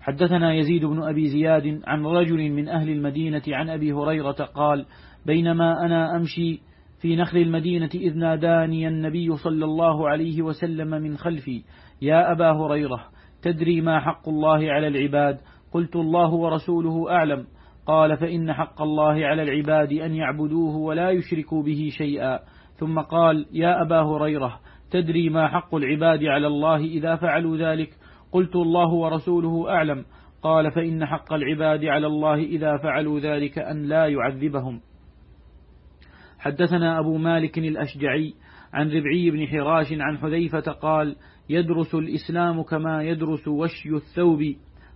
حدثنا يزيد بن أبي زياد عن رجل من أهل المدينة عن أبي هريرة قال بينما أنا أمشي في نخل المدينة إذ ناداني النبي صلى الله عليه وسلم من خلفي يا أبا هريرة تدري ما حق الله على العباد؟ قلت الله ورسوله أعلم. قال فإن حق الله على العباد أن يعبدوه ولا يشركوا به شيئا. ثم قال يا أبا هريرة تدري ما حق العباد على الله إذا فعلوا ذلك؟ قلت الله ورسوله أعلم. قال فإن حق العباد على الله إذا فعلوا ذلك أن لا يعذبهم. حدثنا أبو مالك الأشجعي عن ربعي بن حراش عن حذيفة قال يدرس الإسلام كما يدرس وشي الثوب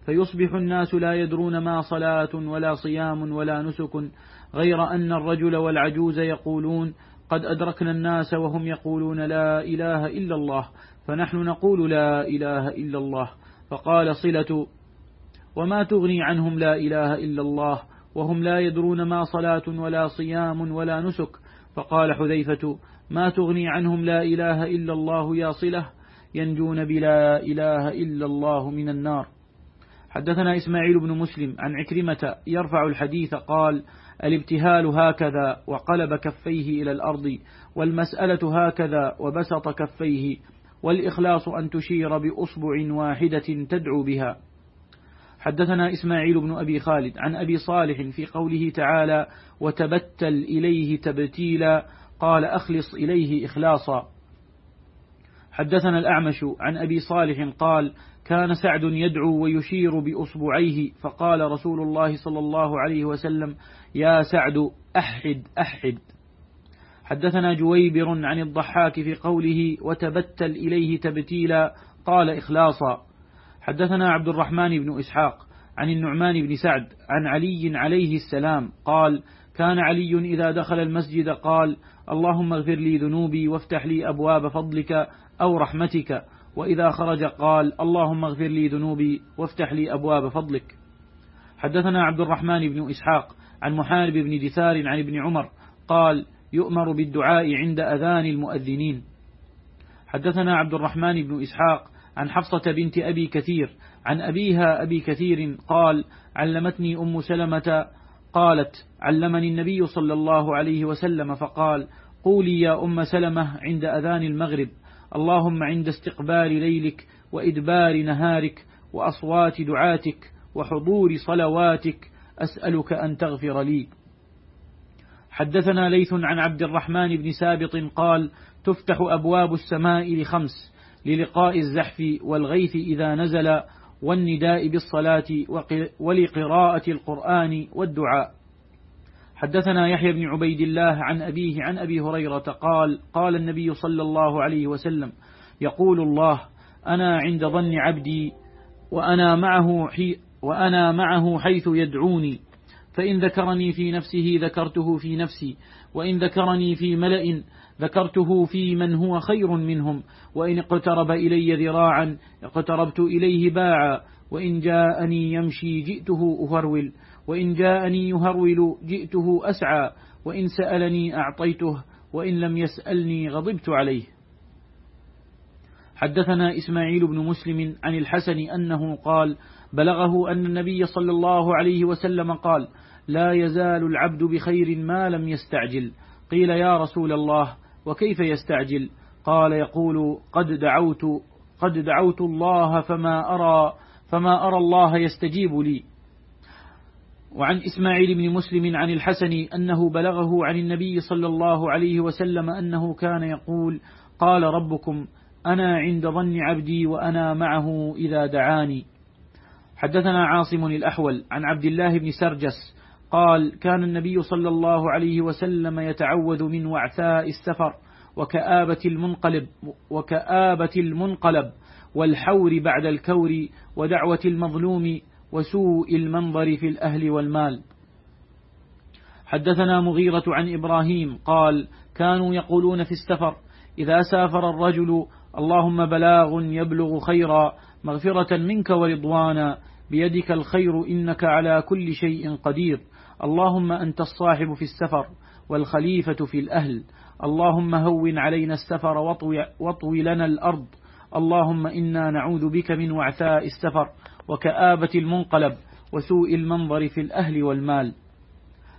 فيصبح الناس لا يدرون ما صلاة ولا صيام ولا نسك غير أن الرجل والعجوز يقولون قد أدركنا الناس وهم يقولون لا إله إلا الله فنحن نقول لا إله إلا الله فقال صلة وما تغني عنهم لا إله إلا الله وهم لا يدرون ما صلاة ولا صيام ولا نسك فقال حذيفة ما تغني عنهم لا إله إلا الله يا صلة ينجون بلا إله إلا الله من النار. حدثنا إسماعيل بن مسلم عن عكرمة يرفع الحديث قال الابتهال هكذا وقلب كفيه إلى الأرض والمسألة هكذا وبسط كفيه والإخلاص أن تشير بأصبع واحدة تدعو بها. حدثنا إسماعيل بن أبي خالد عن أبي صالح في قوله تعالى وتبتل إليه تبتيلا قال أخلص إليه إخلاصا. حدثنا الأعمش عن أبي صالح قال كان سعد يدعو ويشير بأصبعيه فقال رسول الله صلى الله عليه وسلم يا سعد أحد أحد. حدثنا جويبر عن الضحاك في قوله وتبتل إليه تبتيلا قال إخلاصا. حدثنا عبد الرحمن بن إسحاق عن النعمان بن سعد عن علي عليه السلام قال كان علي إذا دخل المسجد قال اللهم اغفر لي ذنوبي وافتح لي أبواب فضلك أو رحمتك. وإذا خرج قال اللهم اغفر لي ذنوبي وافتح لي أبواب فضلك. حدثنا عبد الرحمن بن إسحاق عن محارب بن دثار عن ابن عمر قال يؤمر بالدعاء عند أذان المؤذنين. حدثنا عبد الرحمن بن إسحاق عن حفصة بنت أبي كثير عن أبيها أبي كثير قال علمتني أم سلمة قالت علمني النبي صلى الله عليه وسلم فقال قولي يا أم سلمة عند أذان المغرب. اللهم عند استقبال ليلك وإدبار نهارك وأصوات دعاتك وحضور صلواتك أسألك أن تغفر لي. حدثنا ليث عن عبد الرحمن بن سابط قال تفتح أبواب السماء لخمس للقاء الزحف والغيث إذا نزل والنداء بالصلاة ولقراءة القرآن والدعاء. حدثنا يحيى بن عبيد الله عن أبيه عن أبي هريرة قال قال النبي صلى الله عليه وسلم يقول الله أنا عند ظن عبدي وأنا معه, حي وأنا معه حيث يدعوني فإن ذكرني في نفسه ذكرته في نفسي وإن ذكرني في ملأ ذكرته في من هو خير منهم وإن اقترب إلي ذراعا اقتربت إليه باعا وإن جاءني يمشي جئته أهرول وإن جاءني يهرول جئته أسعى وإن سألني أعطيته وإن لم يسألني غضبت عليه. حدثنا إسماعيل بن مسلم عن الحسن أنه قال بلغه أن النبي صلى الله عليه وسلم قال لا يزال العبد بخير ما لم يستعجل. قيل يا رسول الله وكيف يستعجل؟ قال يقول قد دعوت قد دعوت الله فما أرى فما أرى الله يستجيب لي. وعن إسماعيل بن مسلم عن الحسن أنه بلغه عن النبي صلى الله عليه وسلم أنه كان يقول قال ربكم أنا عند ظن عبدي وأنا معه إذا دعاني. حدثنا عاصم الأحول عن عبد الله بن سرجس قال كان النبي صلى الله عليه وسلم يتعوذ من وعثاء السفر وكآبة المنقلب وكآبة المنقلب والحور بعد الكور ودعوة المظلوم وسوء المنظر في الأهل والمال. حدثنا مغيرة عن إبراهيم قال كانوا يقولون في السفر إذا سافر الرجل اللهم بلاغ يبلغ خيرا مغفرة منك ورضوانا. بيدك الخير إنك على كل شيء قدير. اللهم أنت الصاحب في السفر والخليفة في الأهل. اللهم هون علينا السفر واطوي, لنا الأرض. اللهم إنا نعوذ بك من وعثاء السفر. وكآبة المنقلب وسوء المنظر في الأهل والمال.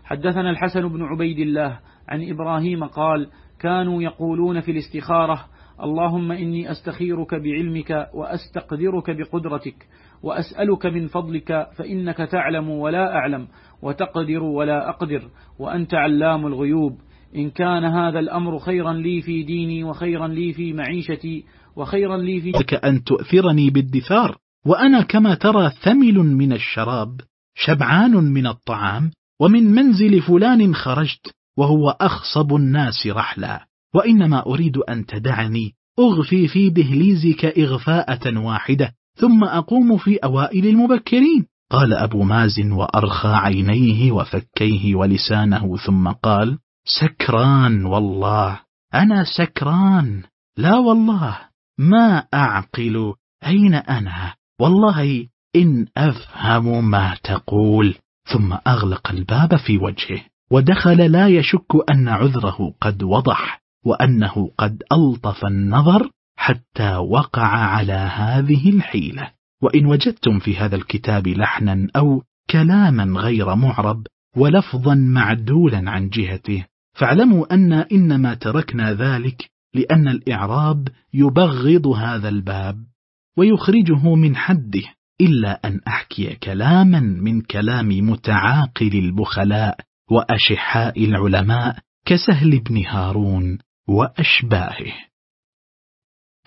حدثنا الحسن بن عبيد الله عن إبراهيم قال كانوا يقولون في الاستخارة اللهم إني أستخيرك بعلمك وأستقدرك بقدرتك وأسألك من فضلك فإنك تعلم ولا أعلم وتقدر ولا أقدر وأنت علام الغيوب. إن كان هذا الأمر خيرا لي في ديني وخيرا لي في معيشتي وخيرا لي في أن تؤثرني بالدثار. وأنا كما ترى ثمل من الشراب شبعان من الطعام ومن منزل فلان خرجت وهو أخصب الناس رحلا. وإنما أريد أن تدعني أغفي في دهليزك إغفاءة واحدة ثم أقوم في أوائل المبكرين. قال أبو مازن وأرخى عينيه وفكيه ولسانه ثم قال سكران والله أنا سكران لا والله ما أعقل أين أنا؟ والله إن أفهم ما تقول. ثم أغلق الباب في وجهه ودخل لا يشك أن عذره قد وضح وأنه قد ألطف النظر حتى وقع على هذه الحيلة. وإن وجدتم في هذا الكتاب لحنا أو كلاما غير معرب ولفظا معدولا عن جهته فاعلموا أن إنما تركنا ذلك لأن الإعراب يبغض هذا الباب. ويخرجه من حده إلا أن أحكي كلاما من كلام متعاقل البخلاء وأشحاء العلماء كسهل بن هارون وأشباهه.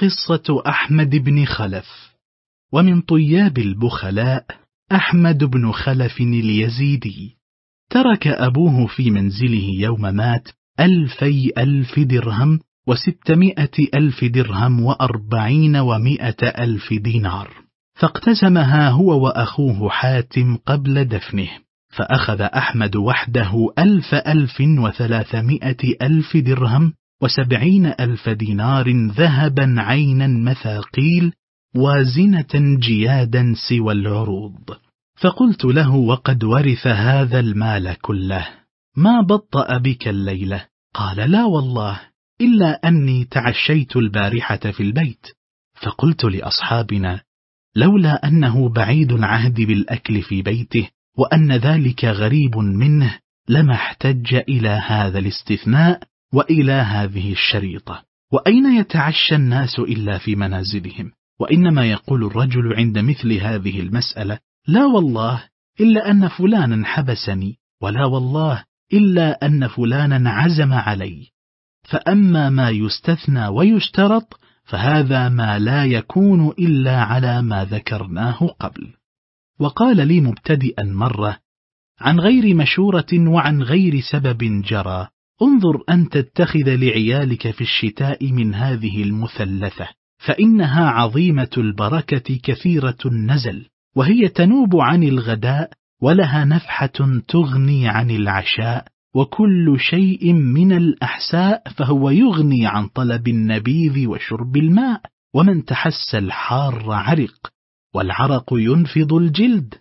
قصة أحمد بن خلف. ومن طياب البخلاء أحمد بن خلف اليزيدي. ترك أبوه في منزله يوم مات ألفي ألف درهم وستمائة ألف درهم وأربعين ومائة ألف دينار. فاقتسمها هو وأخوه حاتم قبل دفنه فأخذ أحمد وحده ألف ألف وثلاثمائة ألف درهم وسبعين ألف دينار ذهبا عينا مثاقيل وازنة جيادا سوى العروض. فقلت له وقد ورث هذا المال كله ما بطأ بك الليلة؟ قال لا والله. إلا أني تعشيت البارحة في البيت فقلت لأصحابنا لولا أنه بعيد العهد بالأكل في بيته وأن ذلك غريب منه لما احتج إلى هذا الاستثناء وإلى هذه الشريطة. وأين يتعشى الناس إلا في منازلهم؟ وإنما يقول الرجل عند مثل هذه المسألة لا والله إلا أن فلانا حبسني ولا والله إلا أن فلانا عزم علي. فأما ما يستثنى ويشترط فهذا ما لا يكون إلا على ما ذكرناه قبل. وقال لي مبتدئا مرة عن غير مشورة وعن غير سبب جرى انظر أن تتخذ لعيالك في الشتاء من هذه المثلثة فإنها عظيمة البركة كثيرة النزل وهي تنوب عن الغداء ولها نفحة تغني عن العشاء وكل شيء من الأحساء فهو يغني عن طلب النبيذ وشرب الماء. ومن تحس الحار عرق والعرق ينفض الجلد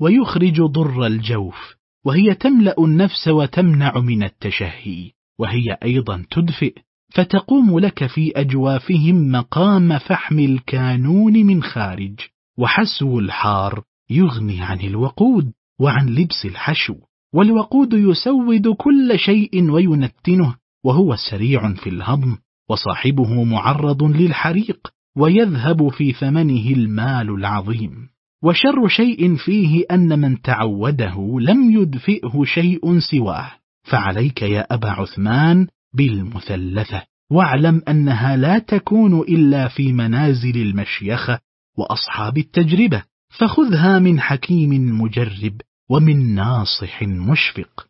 ويخرج ضر الجوف وهي تملأ النفس وتمنع من التشهي وهي أيضا تدفئ. فتقوم لك في أجوافهم مقام فحم الكانون من خارج وحسو الحار يغني عن الوقود وعن لبس الحشو. والوقود يسود كل شيء وينتنه وهو سريع في الهضم وصاحبه معرض للحريق ويذهب في ثمنه المال العظيم. وشر شيء فيه أن من تعوده لم يدفئه شيء سواه. فعليك يا أبا عثمان بالمثلثة واعلم أنها لا تكون إلا في منازل المشيخة وأصحاب التجربة فخذها من حكيم مجرب. ومن ناصح مشفق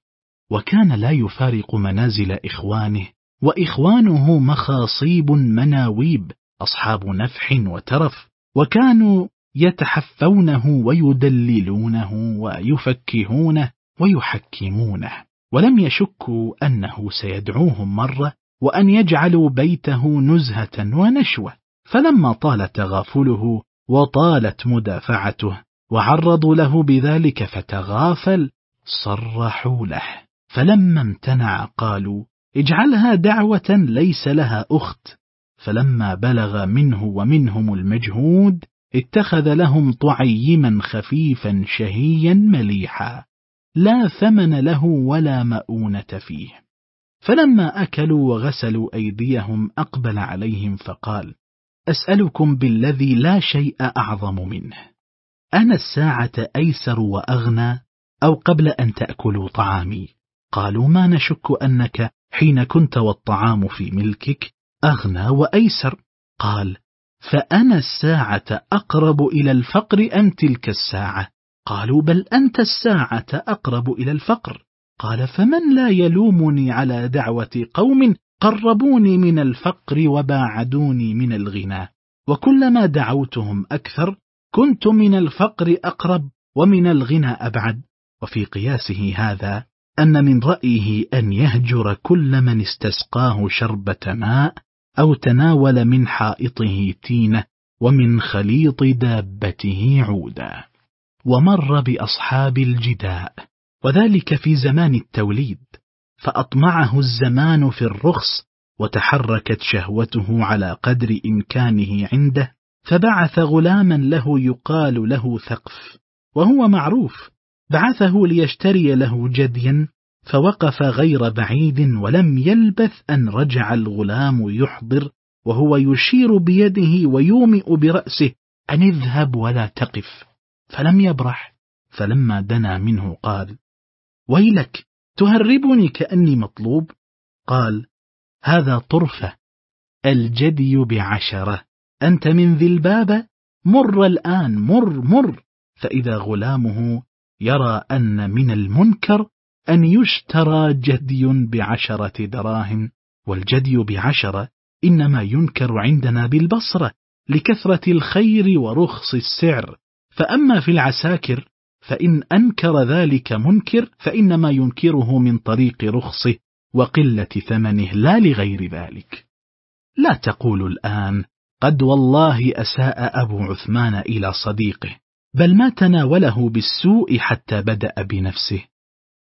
وكان لا يفارق منازل إخوانه وإخوانه مخاصيب مناويب أصحاب نفح وترف وكانوا يتحفونه ويدللونه ويفكهونه ويحكمونه. ولم يشكوا أنه سيدعوهم مرة وأن يجعلوا بيته نزهة ونشوة. فلما طال تغافله وطالت مدافعته وعرضوا له بذلك فتغافل صرحوا له. فلما امتنع قالوا اجعلها دعوة ليس لها أخت. فلما بلغ منه ومنهم المجهود اتخذ لهم طعيما خفيفا شهيا مليحا. لا ثمن له ولا مؤونة فيه. فلما أكلوا وغسلوا أيديهم أقبل عليهم فقال أسألكم بالذي لا شيء أعظم منه. أنا الساعة أيسر وأغنى أو قبل أن تأكلوا طعامي؟ قالوا ما نشك أنك حين كنت والطعام في ملكك أغنى وأيسر. قال فأنا الساعة أقرب إلى الفقر أم تلك الساعة؟ قالوا بل أنت الساعة أقرب إلى الفقر. قال فمن لا يلومني على دعوة قوم قربوني من الفقر وباعدوني من الغنى؟ وكلما دعوتهم أكثر كنت من الفقر أقرب ومن الغنى أبعد. وفي قياسه هذا أن من رأيه أن يهجر كل من استسقاه شربة ماء أو تناول من حائطه تينة ومن خليط دابته عودا. ومر بأصحاب الجداء وذلك في زمان التوليد فأطمعه الزمان في الرخص وتحركت شهوته على قدر إمكانه عنده فبعث غلاما له يقال له ثقف وهو معروف. بعثه ليشتري له جديا فوقف غير بعيد ولم يلبث أن رجع الغلام يحضر وهو يشير بيده ويومئ برأسه أن اذهب ولا تقف. فلم يبرح فلما دنا منه قال ويلك تهربني كأني مطلوب؟ قال هذا طرفة الجدي بعشرة. أنت من ذي الباب مر الآن مر مر. فإذا غلامه يرى أن من المنكر أن يشترى جدي بعشرة دراهم والجدي بعشرة إنما ينكر عندنا بالبصرة لكثرة الخير ورخص السعر. فأما في العساكر فإن أنكر ذلك منكر فإنما ينكره من طريق رخصه وقلة ثمنه لا لغير ذلك. لا تقول الآن قد والله أساء أبو عثمان إلى صديقه بل ما تناوله بالسوء حتى بدأ بنفسه.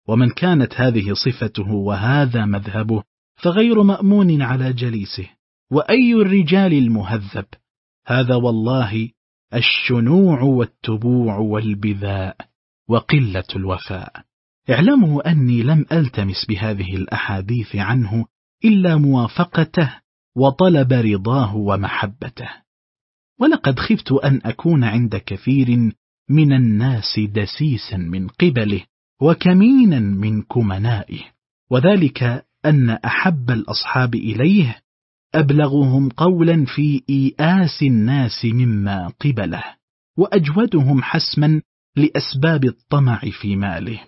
ومن كانت هذه صفته وهذا مذهبه فغير مأمون على جليسه. وأي الرجال المهذب؟ هذا والله الشنوع والتبوع والبذاء وقلة الوفاء. اعلموا أني لم ألتمس بهذه الأحاديث عنه إلا موافقته وطلب رضاه ومحبته. ولقد خفت أن أكون عند كثير من الناس دسيسا من قبله وكمينا من كمنائه وذلك أن أحب الأصحاب إليه أبلغهم قولا في إيآس الناس مما قبله وأجودهم حسما لأسباب الطمع في ماله.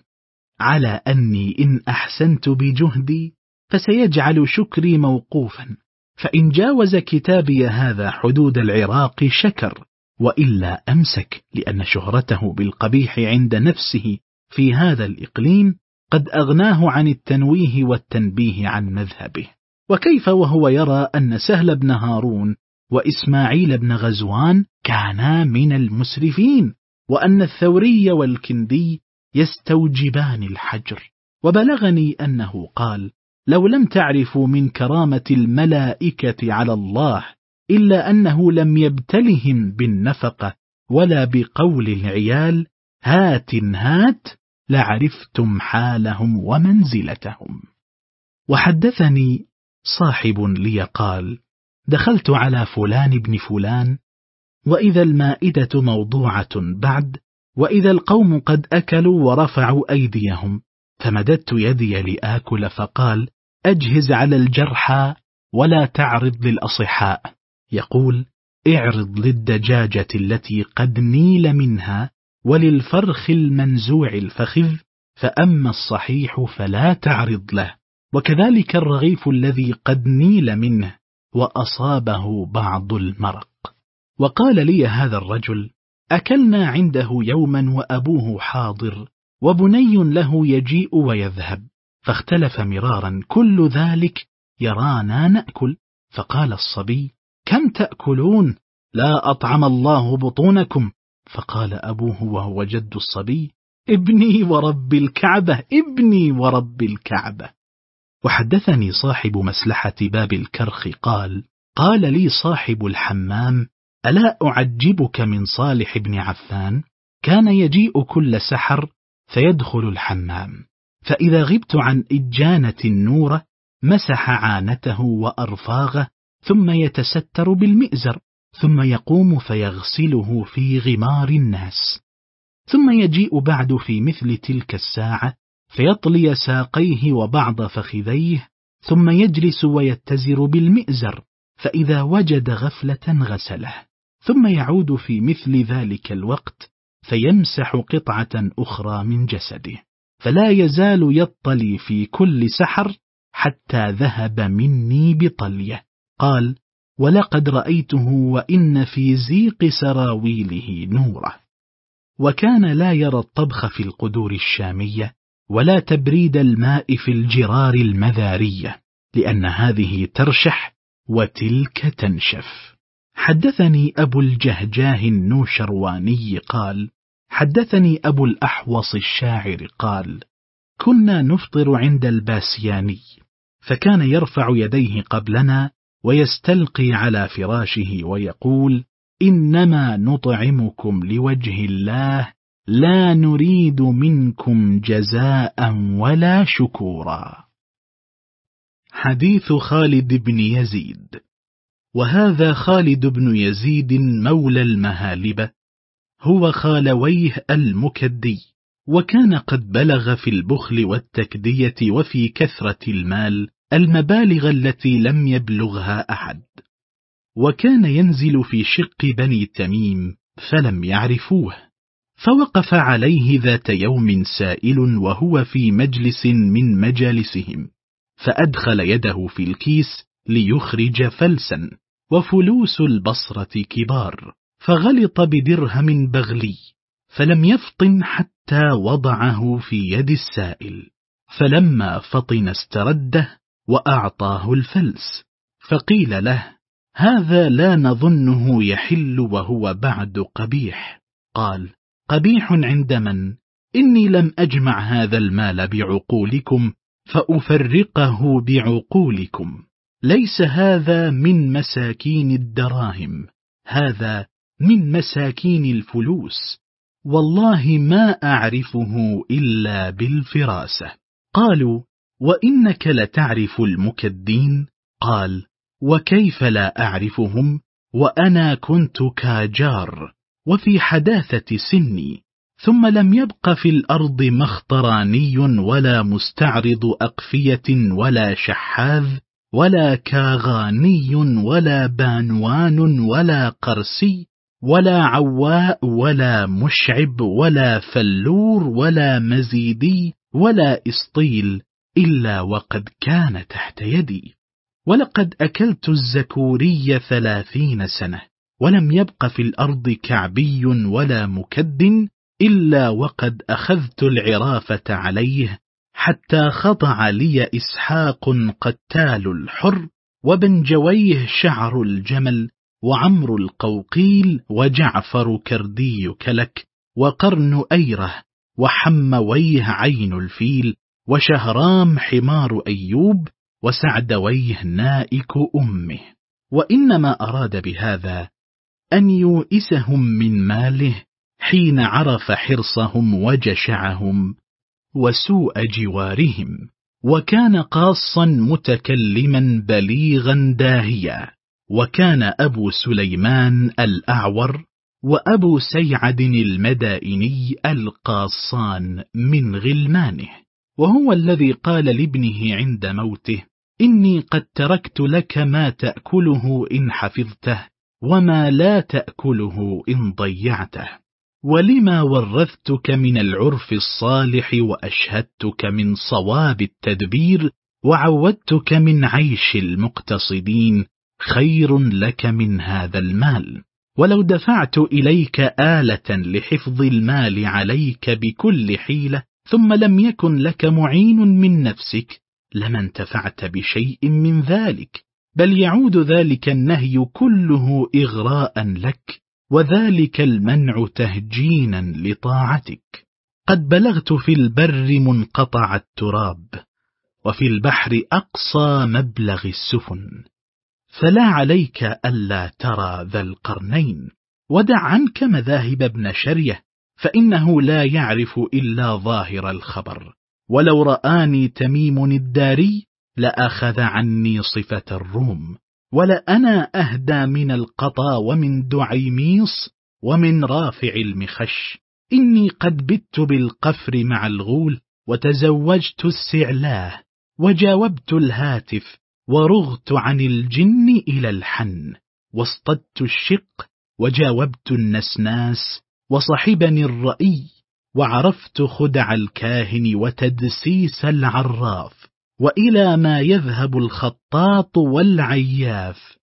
على أني إن أحسنت بجهدي فسيجعل شكري موقوفا. فإن جاوز كتابي هذا حدود العراق شكر وإلا أمسك لأن شهرته بالقبيح عند نفسه في هذا الإقليم قد أغناه عن التنويه والتنبيه عن مذهبه. وكيف وهو يرى أن سهل بن هارون وإسماعيل بن غزوان كانا من المسرفين وأن الثوري والكندي يستوجبان الحجر. وبلغني أنه قال لو لم تعرفوا من كرامة الملائكة على الله إلا أنه لم يبتلهم بالنفقة ولا بقول العيال هات هات لعرفتم حالهم ومنزلتهم. وحدثني صاحب لي قال دخلت على فلان بن فلان وإذا المائدة موضوعة بعد وإذا القوم قد أكلوا ورفعوا أيديهم فمددت يدي لآكل فقال أجهز على الجرحى ولا تعرض للأصحاء. يقول اعرض للدجاجة التي قد نيل منها وللفرخ المنزوع الفخذ فأما الصحيح فلا تعرض له. وكذلك الرغيف الذي قد نيل منه وأصابه بعض المرق. وقال لي هذا الرجل أكلنا عنده يوما وأبوه حاضر وبني له يجيء ويذهب. فاختلف مرارا كل ذلك يرانا نأكل؟ فقال الصبي كم تأكلون؟ لا أطعم الله بطونكم. فقال أبوه وهو جد الصبي ابني ورب الكعبة ابني ورب الكعبة. وحدثني صاحب مسلحة باب الكرخ قال قال لي صاحب الحمام ألا أعجبك من صالح بن عفان؟ كان يجيء كل سحر فيدخل الحمام. فإذا غبت عن إجانة النورة مسح عانته وأرفاغه ثم يتستر بالمئزر ثم يقوم فيغسله في غمار الناس. ثم يجيء بعد في مثل تلك الساعة فيطلي ساقيه وبعض فخذيه ثم يجلس ويتزر بالمئزر فإذا وجد غفلة غسله. ثم يعود في مثل ذلك الوقت فيمسح قطعة أخرى من جسده. فلا يزال يطلي في كل سحر حتى ذهب مني بطليه. قال ولقد رأيته وإن في زيق سراويله نوره. وكان لا يرى الطبخ في القدور الشامية ولا تبريد الماء في الجرار المذارية لأن هذه ترشح وتلك تنشف. حدثني أبو الجهجاه النوشرواني قال حدثني أبو الأحوص الشاعر قال كنا نفطر عند الباسياني فكان يرفع يديه قبلنا ويستلقي على فراشه ويقول إنما نطعمكم لوجه الله لا نريد منكم جزاء ولا شكورا. حديث خالد بن يزيد. وهذا خالد بن يزيد مولى المهالبة هو خالويه المكدي وكان قد بلغ في البخل والتكدية وفي كثرة المال المبالغ التي لم يبلغها أحد. وكان ينزل في شق بني تميم فلم يعرفوه فوقف عليه ذات يوم سائل وهو في مجلس من مجالسهم فأدخل يده في الكيس ليخرج فلسا وفلوس البصرة كبار. فغلط بدرهم بغلي فلم يفطن حتى وضعه في يد السائل فلما فطن استرده وأعطاه الفلس فقيل له هذا لا نظنه يحل وهو بعد قبيح. قال قبيح عند من؟ إني لم أجمع هذا المال بعقولكم فأفرقه بعقولكم ليس هذا من مساكين الدراهم هذا من مساكين الفلوس. والله ما أعرفه إلا بالفراسة. قالوا وإنك لتعرف المكدين قال وكيف لا أعرفهم؟ وأنا كنت كاجار وفي حداثة سني ثم لم يبق في الأرض مخطراني ولا مستعرض أقفية ولا شحاذ ولا كاغاني ولا بانوان ولا قرسي ولا عواء ولا مشعب ولا فلور ولا مزيدي ولا إسطيل إلا وقد كان تحت يدي. ولقد أكلت الزكوري ثلاثين سنة ولم يبق في الأرض كعبي ولا مكد إلا وقد أخذت العرافة عليه حتى خضع لي إسحاق قتال الحر وبنجويه شعر الجمل وعمر القوقيل وجعفر كردي كلك وقرن أيره وحمويه عين الفيل وشهرام حمار أيوب وسعدويه نائك أمه. وإنما أراد بهذا أن يؤسهم من ماله حين عرف حرصهم وجشعهم وسوء جوارهم وكان قاصا متكلما بليغا داهيا. وكان أبو سليمان الأعور وأبو سيعد المدائني القاصان من غلمانه وهو الذي قال لابنه عند موته إني قد تركت لك ما تأكله إن حفظته وما لا تأكله إن ضيعته ولما ورثتك من العرف الصالح وأشهدتك من صواب التدبير وعودتك من عيش المقتصدين خير لك من هذا المال. ولو دفعت إليك آلة لحفظ المال عليك بكل حيلة ثم لم يكن لك معين من نفسك لما انتفعت بشيء من ذلك. بل يعود ذلك النهي كله إغراء لك وذلك المنع تهجينا لطاعتك. قد بلغت في البر منقطع التراب وفي البحر أقصى مبلغ السفن. فلا عليك ألا ترى ذا القرنين ودع عنك مذاهب ابن شرية فإنه لا يعرف إلا ظاهر الخبر. ولو رآني تميم الداري لأخذ عني صفة الروم. ولأنا أهدى من القطا ومن دعيميص ومن رافع المخش. إني قد بت بالقفر مع الغول وتزوجت السعلاه وجاوبت الهاتف ورغت عن الجن إلى الحن واصطدت الشق وجاوبت النسناس وصحبني الرأي وعرفت خدع الكاهن وتدسيس العراف وإلى ما يذهب الخطاط والعياف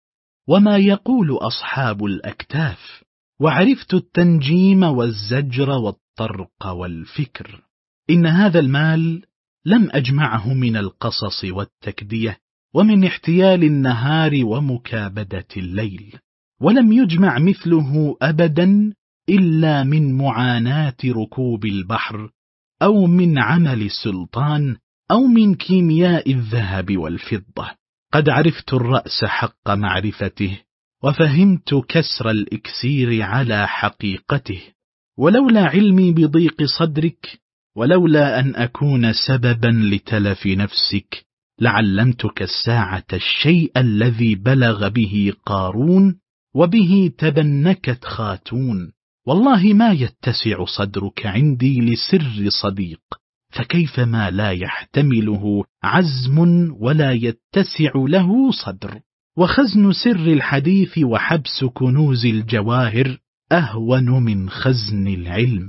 وما يقول أصحاب الأكتاف وعرفت التنجيم والزجر والطرق والفكر. إن هذا المال لم أجمعه من القصص والتكدية ومن احتيال النهار ومكابدة الليل ولم يجمع مثله أبدا إلا من معاناة ركوب البحر أو من عمل السلطان أو من كيمياء الذهب والفضة. قد عرفت الرأس حق معرفته وفهمت كسر الإكسير على حقيقته. ولولا علمي بضيق صدرك ولولا أن أكون سببا لتلف نفسك لعلمتك الساعة الشيء الذي بلغ به قارون وبه تبنكت خاتون. والله ما يتسع صدرك عندي لسر صديق. فكيف ما لا يحتمله عزم ولا يتسع له صدر. وخزن سر الحديث وحبس كنوز الجواهر أهون من خزن العلم.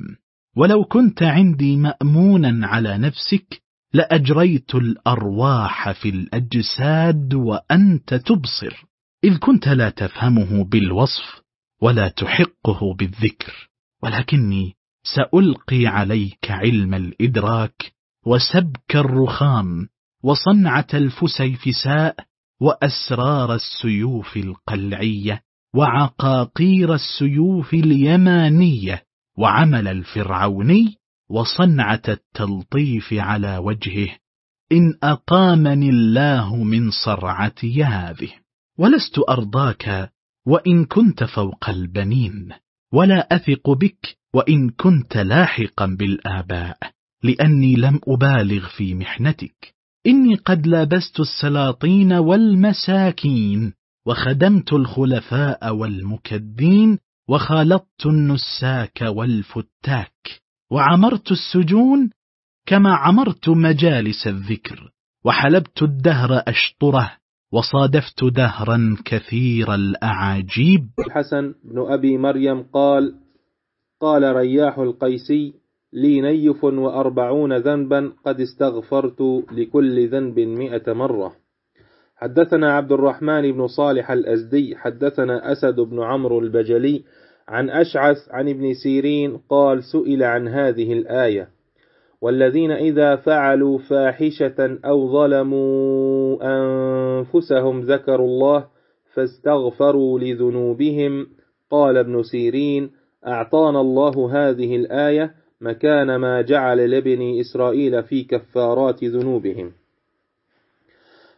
ولو كنت عندي مأمونا على نفسك لأجريت الأرواح في الأجساد وأنت تبصر إذ كنت لا تفهمه بالوصف ولا تحقه بالذكر ولكني سألقي عليك علم الإدراك وسبك الرخام وصنعة الفسيفساء وأسرار السيوف القلعية وعقاقير السيوف اليمانية وعمل الفرعوني وصنعة التلطيف على وجهه. إن أقامني الله من صرعتي هذه. ولست أرضاك وإن كنت فوق البنين. ولا أثق بك وإن كنت لاحقا بالآباء. لأني لم أبالغ في محنتك. إني قد لابست السلاطين والمساكين وخدمت الخلفاء والمكدين وخالطت النساك والفتاك. وعمرت السجون كما عمرت مجالس الذكر وحلبت الدهر أشطره وصادفت دهرا كثير الأعاجيب. الحسن بن أبي مريم قال قال رياح القيسي لي نيف وأربعون ذنبا قد استغفرت لكل ذنب مئة مرة. حدثنا عبد الرحمن بن صالح الأزدي حدثنا أسد بن عمرو البجلي عن أشعث عن ابن سيرين قال سئل عن هذه الآية. والذين إذا فعلوا فاحشة أو ظلموا أنفسهم ذكروا الله فاستغفروا لذنوبهم. قال ابن سيرين أعطانا الله هذه الآية مكان ما جعل لبني إسرائيل في كفارات ذنوبهم.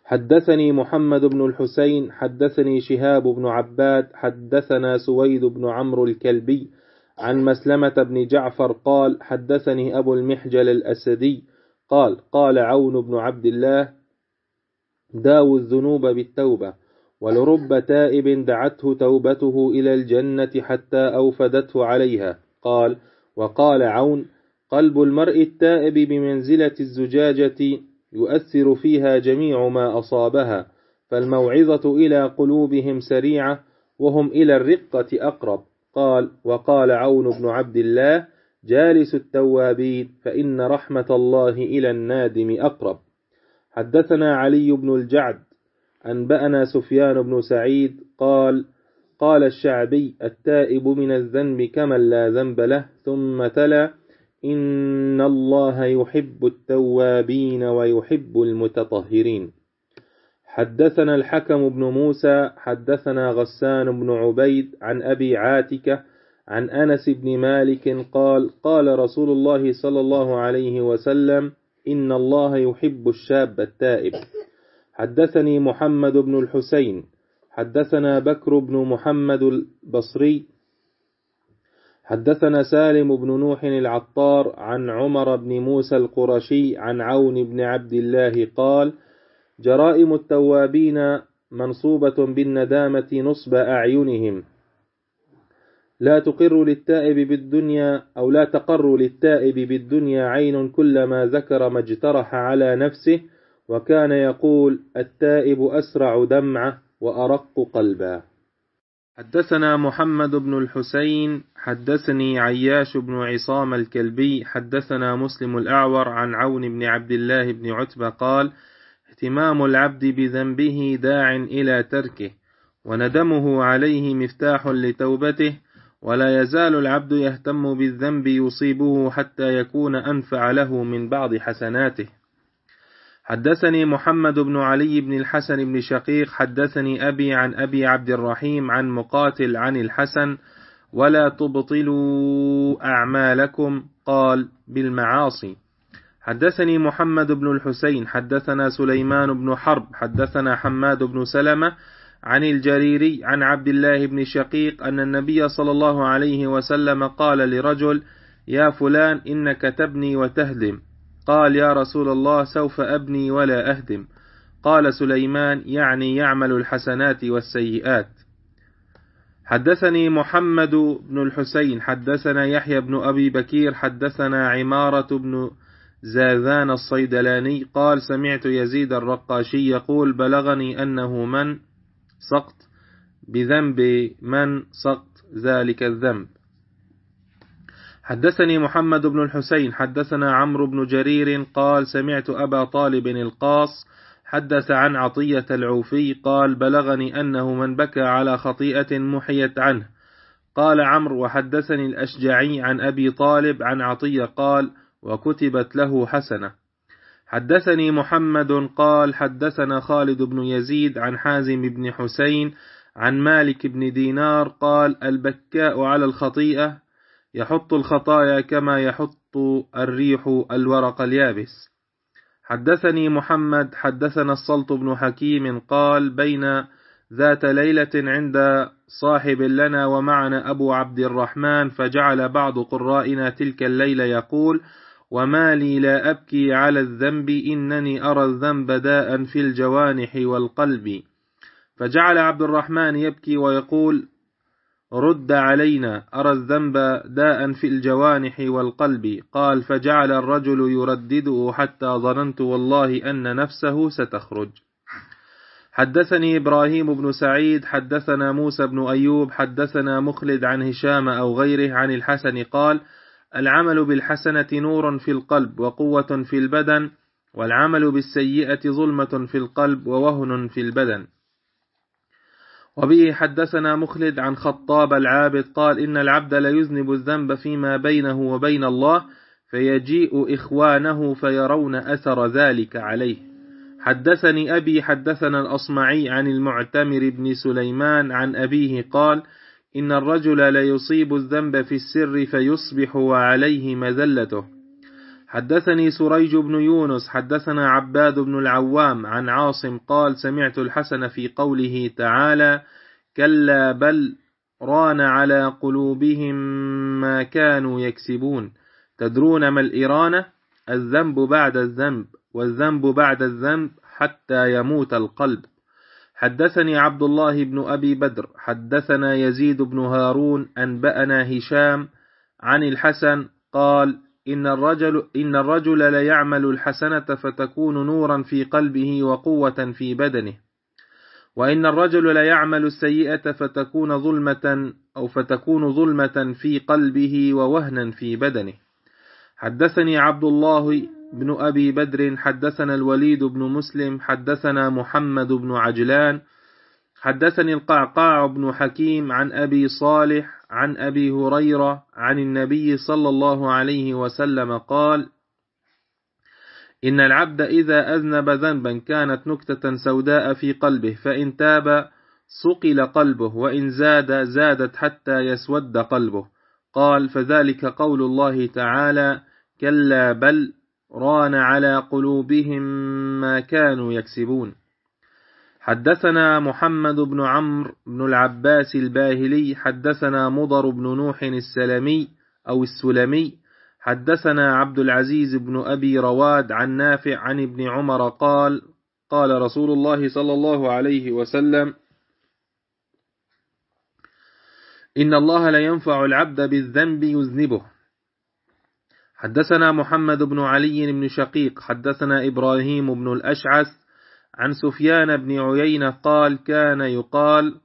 حدثني محمد بن الحسين حدثني شهاب بن عباد حدثنا سويد بن عمرو الكلبي عن مسلمة بن جعفر قال حدثني أبو المحجل الأسدي قال قال عون بن عبد الله داو الذنوب بالتوبة ولرب تائب دعته توبته إلى الجنة حتى أوفدته عليها. قال وقال عون قلب المرء التائب بمنزلة الزجاجة يؤثر فيها جميع ما أصابها فالموعظة إلى قلوبهم سريعة وهم إلى الرقة أقرب. قال وقال عون بن عبد الله جالس التوابين فإن رحمة الله إلى النادم أقرب. حدثنا علي بن الجعد أنبأنا سفيان بن سعيد قال قال الشعبي التائب من الذنب كمن لا ذنب له ثم تلا إن الله يحب التوابين ويحب المتطهرين. حدثنا الحكم بن موسى حدثنا غسان بن عبيد عن أبي عاتكة عن أنس بن مالك قال قال رسول الله صلى الله عليه وسلم إن الله يحب الشاب التائب. حدثني محمد بن الحسين حدثنا بكر بن محمد البصري حدثنا سالم بن نوح العطار عن عمر بن موسى القرشي عن عون بن عبد الله قال جرائم التوابين منصوبة بالندامة نصب أعينهم. لا تقر للتائب بالدنيا أو لا تقر للتائب بالدنيا عين كلما ذكر ما اجترح على نفسه وكان يقول التائب أسرع دمعة وأرق قلبا. حدثنا محمد بن الحسين حدثني عياش بن عصام الكلبي حدثنا مسلم الأعور عن عون بن عبد الله بن عتبة قال اهتمام العبد بذنبه داع إلى تركه وندمه عليه مفتاح لتوبته ولا يزال العبد يهتم بالذنب يصيبه حتى يكون أنفع له من بعض حسناته. حدثني محمد بن علي بن الحسن بن شقيق حدثني أبي عن أبي عبد الرحيم عن مقاتل عن الحسن ولا تبطلوا أعمالكم قال بالمعاصي. حدثني محمد بن الحسين حدثنا سليمان بن حرب حدثنا حماد بن سلمة عن الجريري عن عبد الله بن شقيق أن النبي صلى الله عليه وسلم قال لرجل يا فلان إنك تبني وتهدم. قال يا رسول الله سوف أبني ولا أهدم. قال سليمان يعني يعمل الحسنات والسيئات. حدثني محمد بن الحسين حدثنا يحيى بن أبي بكير حدثنا عمارة بن زاذان الصيدلاني. قال سمعت يزيد الرقاشي يقول بلغني أنه من سقط بذنب من سقط ذلك الذنب. حدثني محمد بن الحسين حدثنا عمرو بن جرير قال سمعت أبا طالب القاص حدث عن عطية العوفي قال بلغني أنه من بكى على خطيئة محيت عنه. قال عمرو وحدثني الأشجعي عن أبي طالب عن عطية قال وكتبت له حسنة. حدثني محمد قال حدثنا خالد بن يزيد عن حازم بن حسين عن مالك بن دينار قال البكاء على الخطيئة يحط الخطايا كما يحط الريح الورق اليابس. حدثني محمد حدثنا السلط بن حكيم قال بين ذات ليلة عند صاحب لنا ومعنا أبو عبد الرحمن فجعل بعض قرائنا تلك الليلة يقول وما لي لا أبكي على الذنب إنني أرى الذنب داء في الجوانح والقلب. فجعل عبد الرحمن يبكي ويقول رد علينا أرى الذنب داء في الجوانح والقلب. قال فجعل الرجل يردده حتى ظننت والله أن نفسه ستخرج. حدثني إبراهيم بن سعيد حدثنا موسى بن أيوب حدثنا مخلد عن هشام أو غيره عن الحسن. قال العمل بالحسنة نور في القلب وقوة في البدن والعمل بالسيئة ظلمة في القلب ووهن في البدن. وبه حدثنا مخلد عن خطاب العابد قال إن العبد ليذنب الذنب فيما بينه وبين الله فيجيء إخوانه فيرون أثر ذلك عليه. حدثني أبي حدثنا الأصمعي عن المعتمر بن سليمان عن أبيه قال إن الرجل ليصيب الذنب في السر فيصبح وعليه مذلته. حدثني سريج بن يونس حدثنا عباد بن العوام عن عاصم قال سمعت الحسن في قوله تعالى كلا بل ران على قلوبهم ما كانوا يكسبون تدرون ما الإرانة؟ الذنب بعد الذنب والذنب بعد الذنب حتى يموت القلب. حدثني عبد الله بن أبي بدر حدثنا يزيد بن هارون أنبأنا هشام عن الحسن قال إن الرجل, إن الرجل ليعمل الحسنة فتكون نورا في قلبه وقوة في بدنه. وإن الرجل ليعمل السيئة فتكون ظلمة أو فتكون ظلمة في قلبه ووهنا في بدنه. حدثني عبد الله بن أبي بدر حدثنا الوليد بن مسلم حدثنا محمد بن عجلان حدثني القعقاع بن حكيم عن أبي صالح عن أبي هريرة عن النبي صلى الله عليه وسلم قال إن العبد إذا أذنب ذنبا كانت نكتة سوداء في قلبه فإن تاب صقل قلبه وإن زاد زادت حتى يسود قلبه. قال فذلك قول الله تعالى كلا بل ران على قلوبهم ما كانوا يكسبون. حدثنا محمد بن عمرو بن العباس الباهلي حدثنا مضر بن نوح السلمي أو السلمي حدثنا عبد العزيز بن أبي رواد عن نافع عن ابن عمر قال قال رسول الله صلى الله عليه وسلم إن الله لا ينفع العبد بالذنب يذنبه. حدثنا محمد بن علي بن شقيق حدثنا إبراهيم بن الأشعث عن سفيان بن عيينة قال كان يقال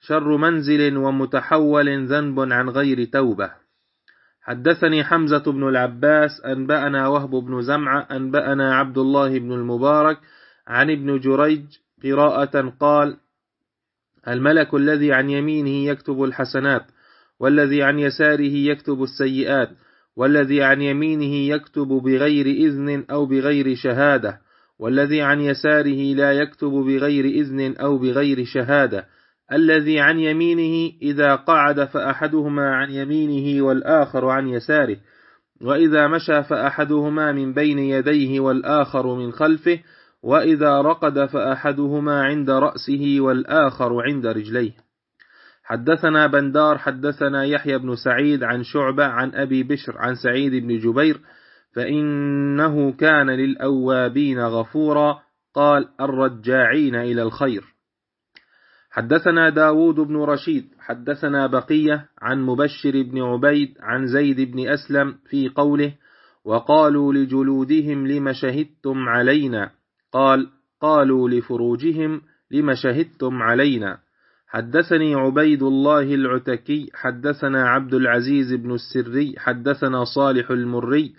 شر منزل ومتحول ذنب عن غير توبة. حدثني حمزة بن العباس أنبأنا وهب بن زمعة أنبأنا عبد الله بن المبارك عن ابن جريج قراءة قال الملك الذي عن يمينه يكتب الحسنات والذي عن يساره يكتب السيئات والذي عن يمينه يكتب بغير إذن أو بغير شهادة. والذي عن يساره لا يكتب بغير إذن أو بغير شهادة. الذي عن يمينه إذا قعد فأحدهما عن يمينه والآخر عن يساره. وإذا مشى فأحدهما من بين يديه والآخر من خلفه. وإذا رقد فأحدهما عند رأسه والآخر عند رجليه. حدثنا بندار حدثنا يحيى بن سعيد عن شعبة عن أبي بشر عن سعيد بن جبير فإنه كان للأوابين غفورا. قال الرجاعين إلى الخير. حدثنا داود بن رشيد حدثنا بقية عن مبشر بن عبيد عن زيد بن أسلم في قوله وقالوا لجلودهم لم شهدتم علينا. قال قالوا لفروجهم لم شهدتم علينا. حدثني عبيد الله العتكي حدثنا عبد العزيز بن السري حدثنا صالح المري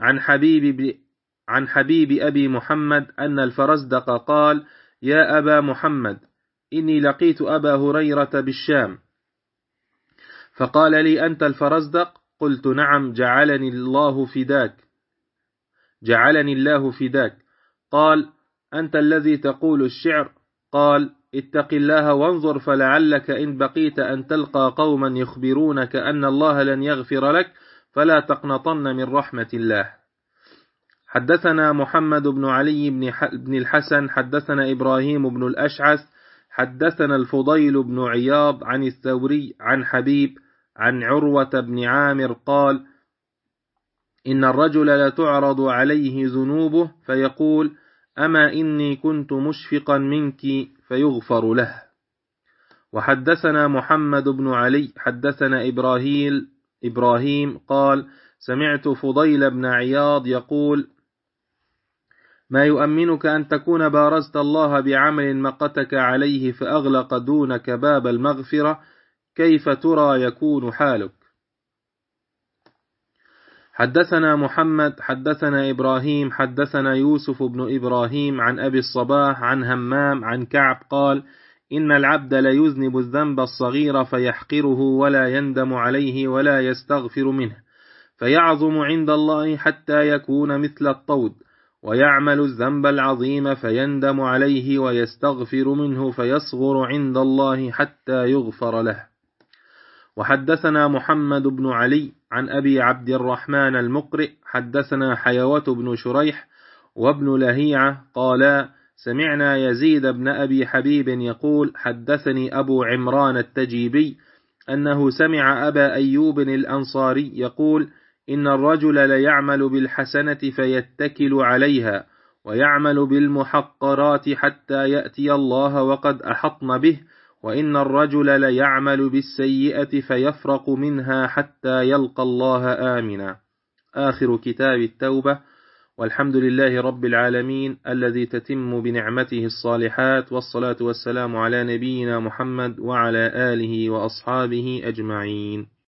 عن حبيب عن حبيب أبي محمد أن الفرزدق قال يا أبا محمد إني لقيت أبا هريرة بالشام. فقال لي أنت الفرزدق؟ قلت نعم جعلني الله فداك. جعلني الله فداك. قال أنت الذي تقول الشعر؟ قال اتق الله وانظر فلعلك إن بقيت أن تلقى قوما يخبرونك أن الله لن يغفر لك فلا تقنطن من رحمة الله. حدثنا محمد بن علي بن الحسن حدثنا إبراهيم بن الأشعث حدثنا الفضيل بن عياض عن الثوري عن حبيب عن عروة بن عامر قال إن الرجل لتعرض عليه ذنوبه فيقول أما إني كنت مشفقا منك فيغفر له. وحدثنا محمد بن علي حدثنا إبراهيم إبراهيم قال سمعت فضيل بن عياض يقول ما يؤمنك أن تكون بارزت الله بعمل مقتك عليه فأغلق دونك باب المغفرة كيف ترى يكون حالك؟ حدثنا محمد حدثنا إبراهيم حدثنا يوسف بن إبراهيم عن أبي الصباح عن همام عن كعب قال إن العبد ليذنب الذنب الصغير فيحقره ولا يندم عليه ولا يستغفر منه. فيعظم عند الله حتى يكون مثل الطود. ويعمل الذنب العظيم فيندم عليه ويستغفر منه فيصغر عند الله حتى يغفر له. وحدثنا محمد بن علي عن أبي عبد الرحمن المقرئ. حدثنا حيوة بن شريح وابن لهيعة قالا سمعنا يزيد بن أبي حبيب يقول حدثني أبو عمران التجيبي أنه سمع أبا أيوب الأنصاري يقول إن الرجل ليعمل بالحسنة فيتكل عليها ويعمل بالمحقرات حتى يأتي الله وقد أحطن به وإن الرجل ليعمل بالسيئة فيفرق منها حتى يلقى الله آمنا. آخر كتاب التوبة. والحمد لله رب العالمين الذي تتم بنعمته الصالحات والصلاة والسلام على نبينا محمد وعلى آله وأصحابه أجمعين.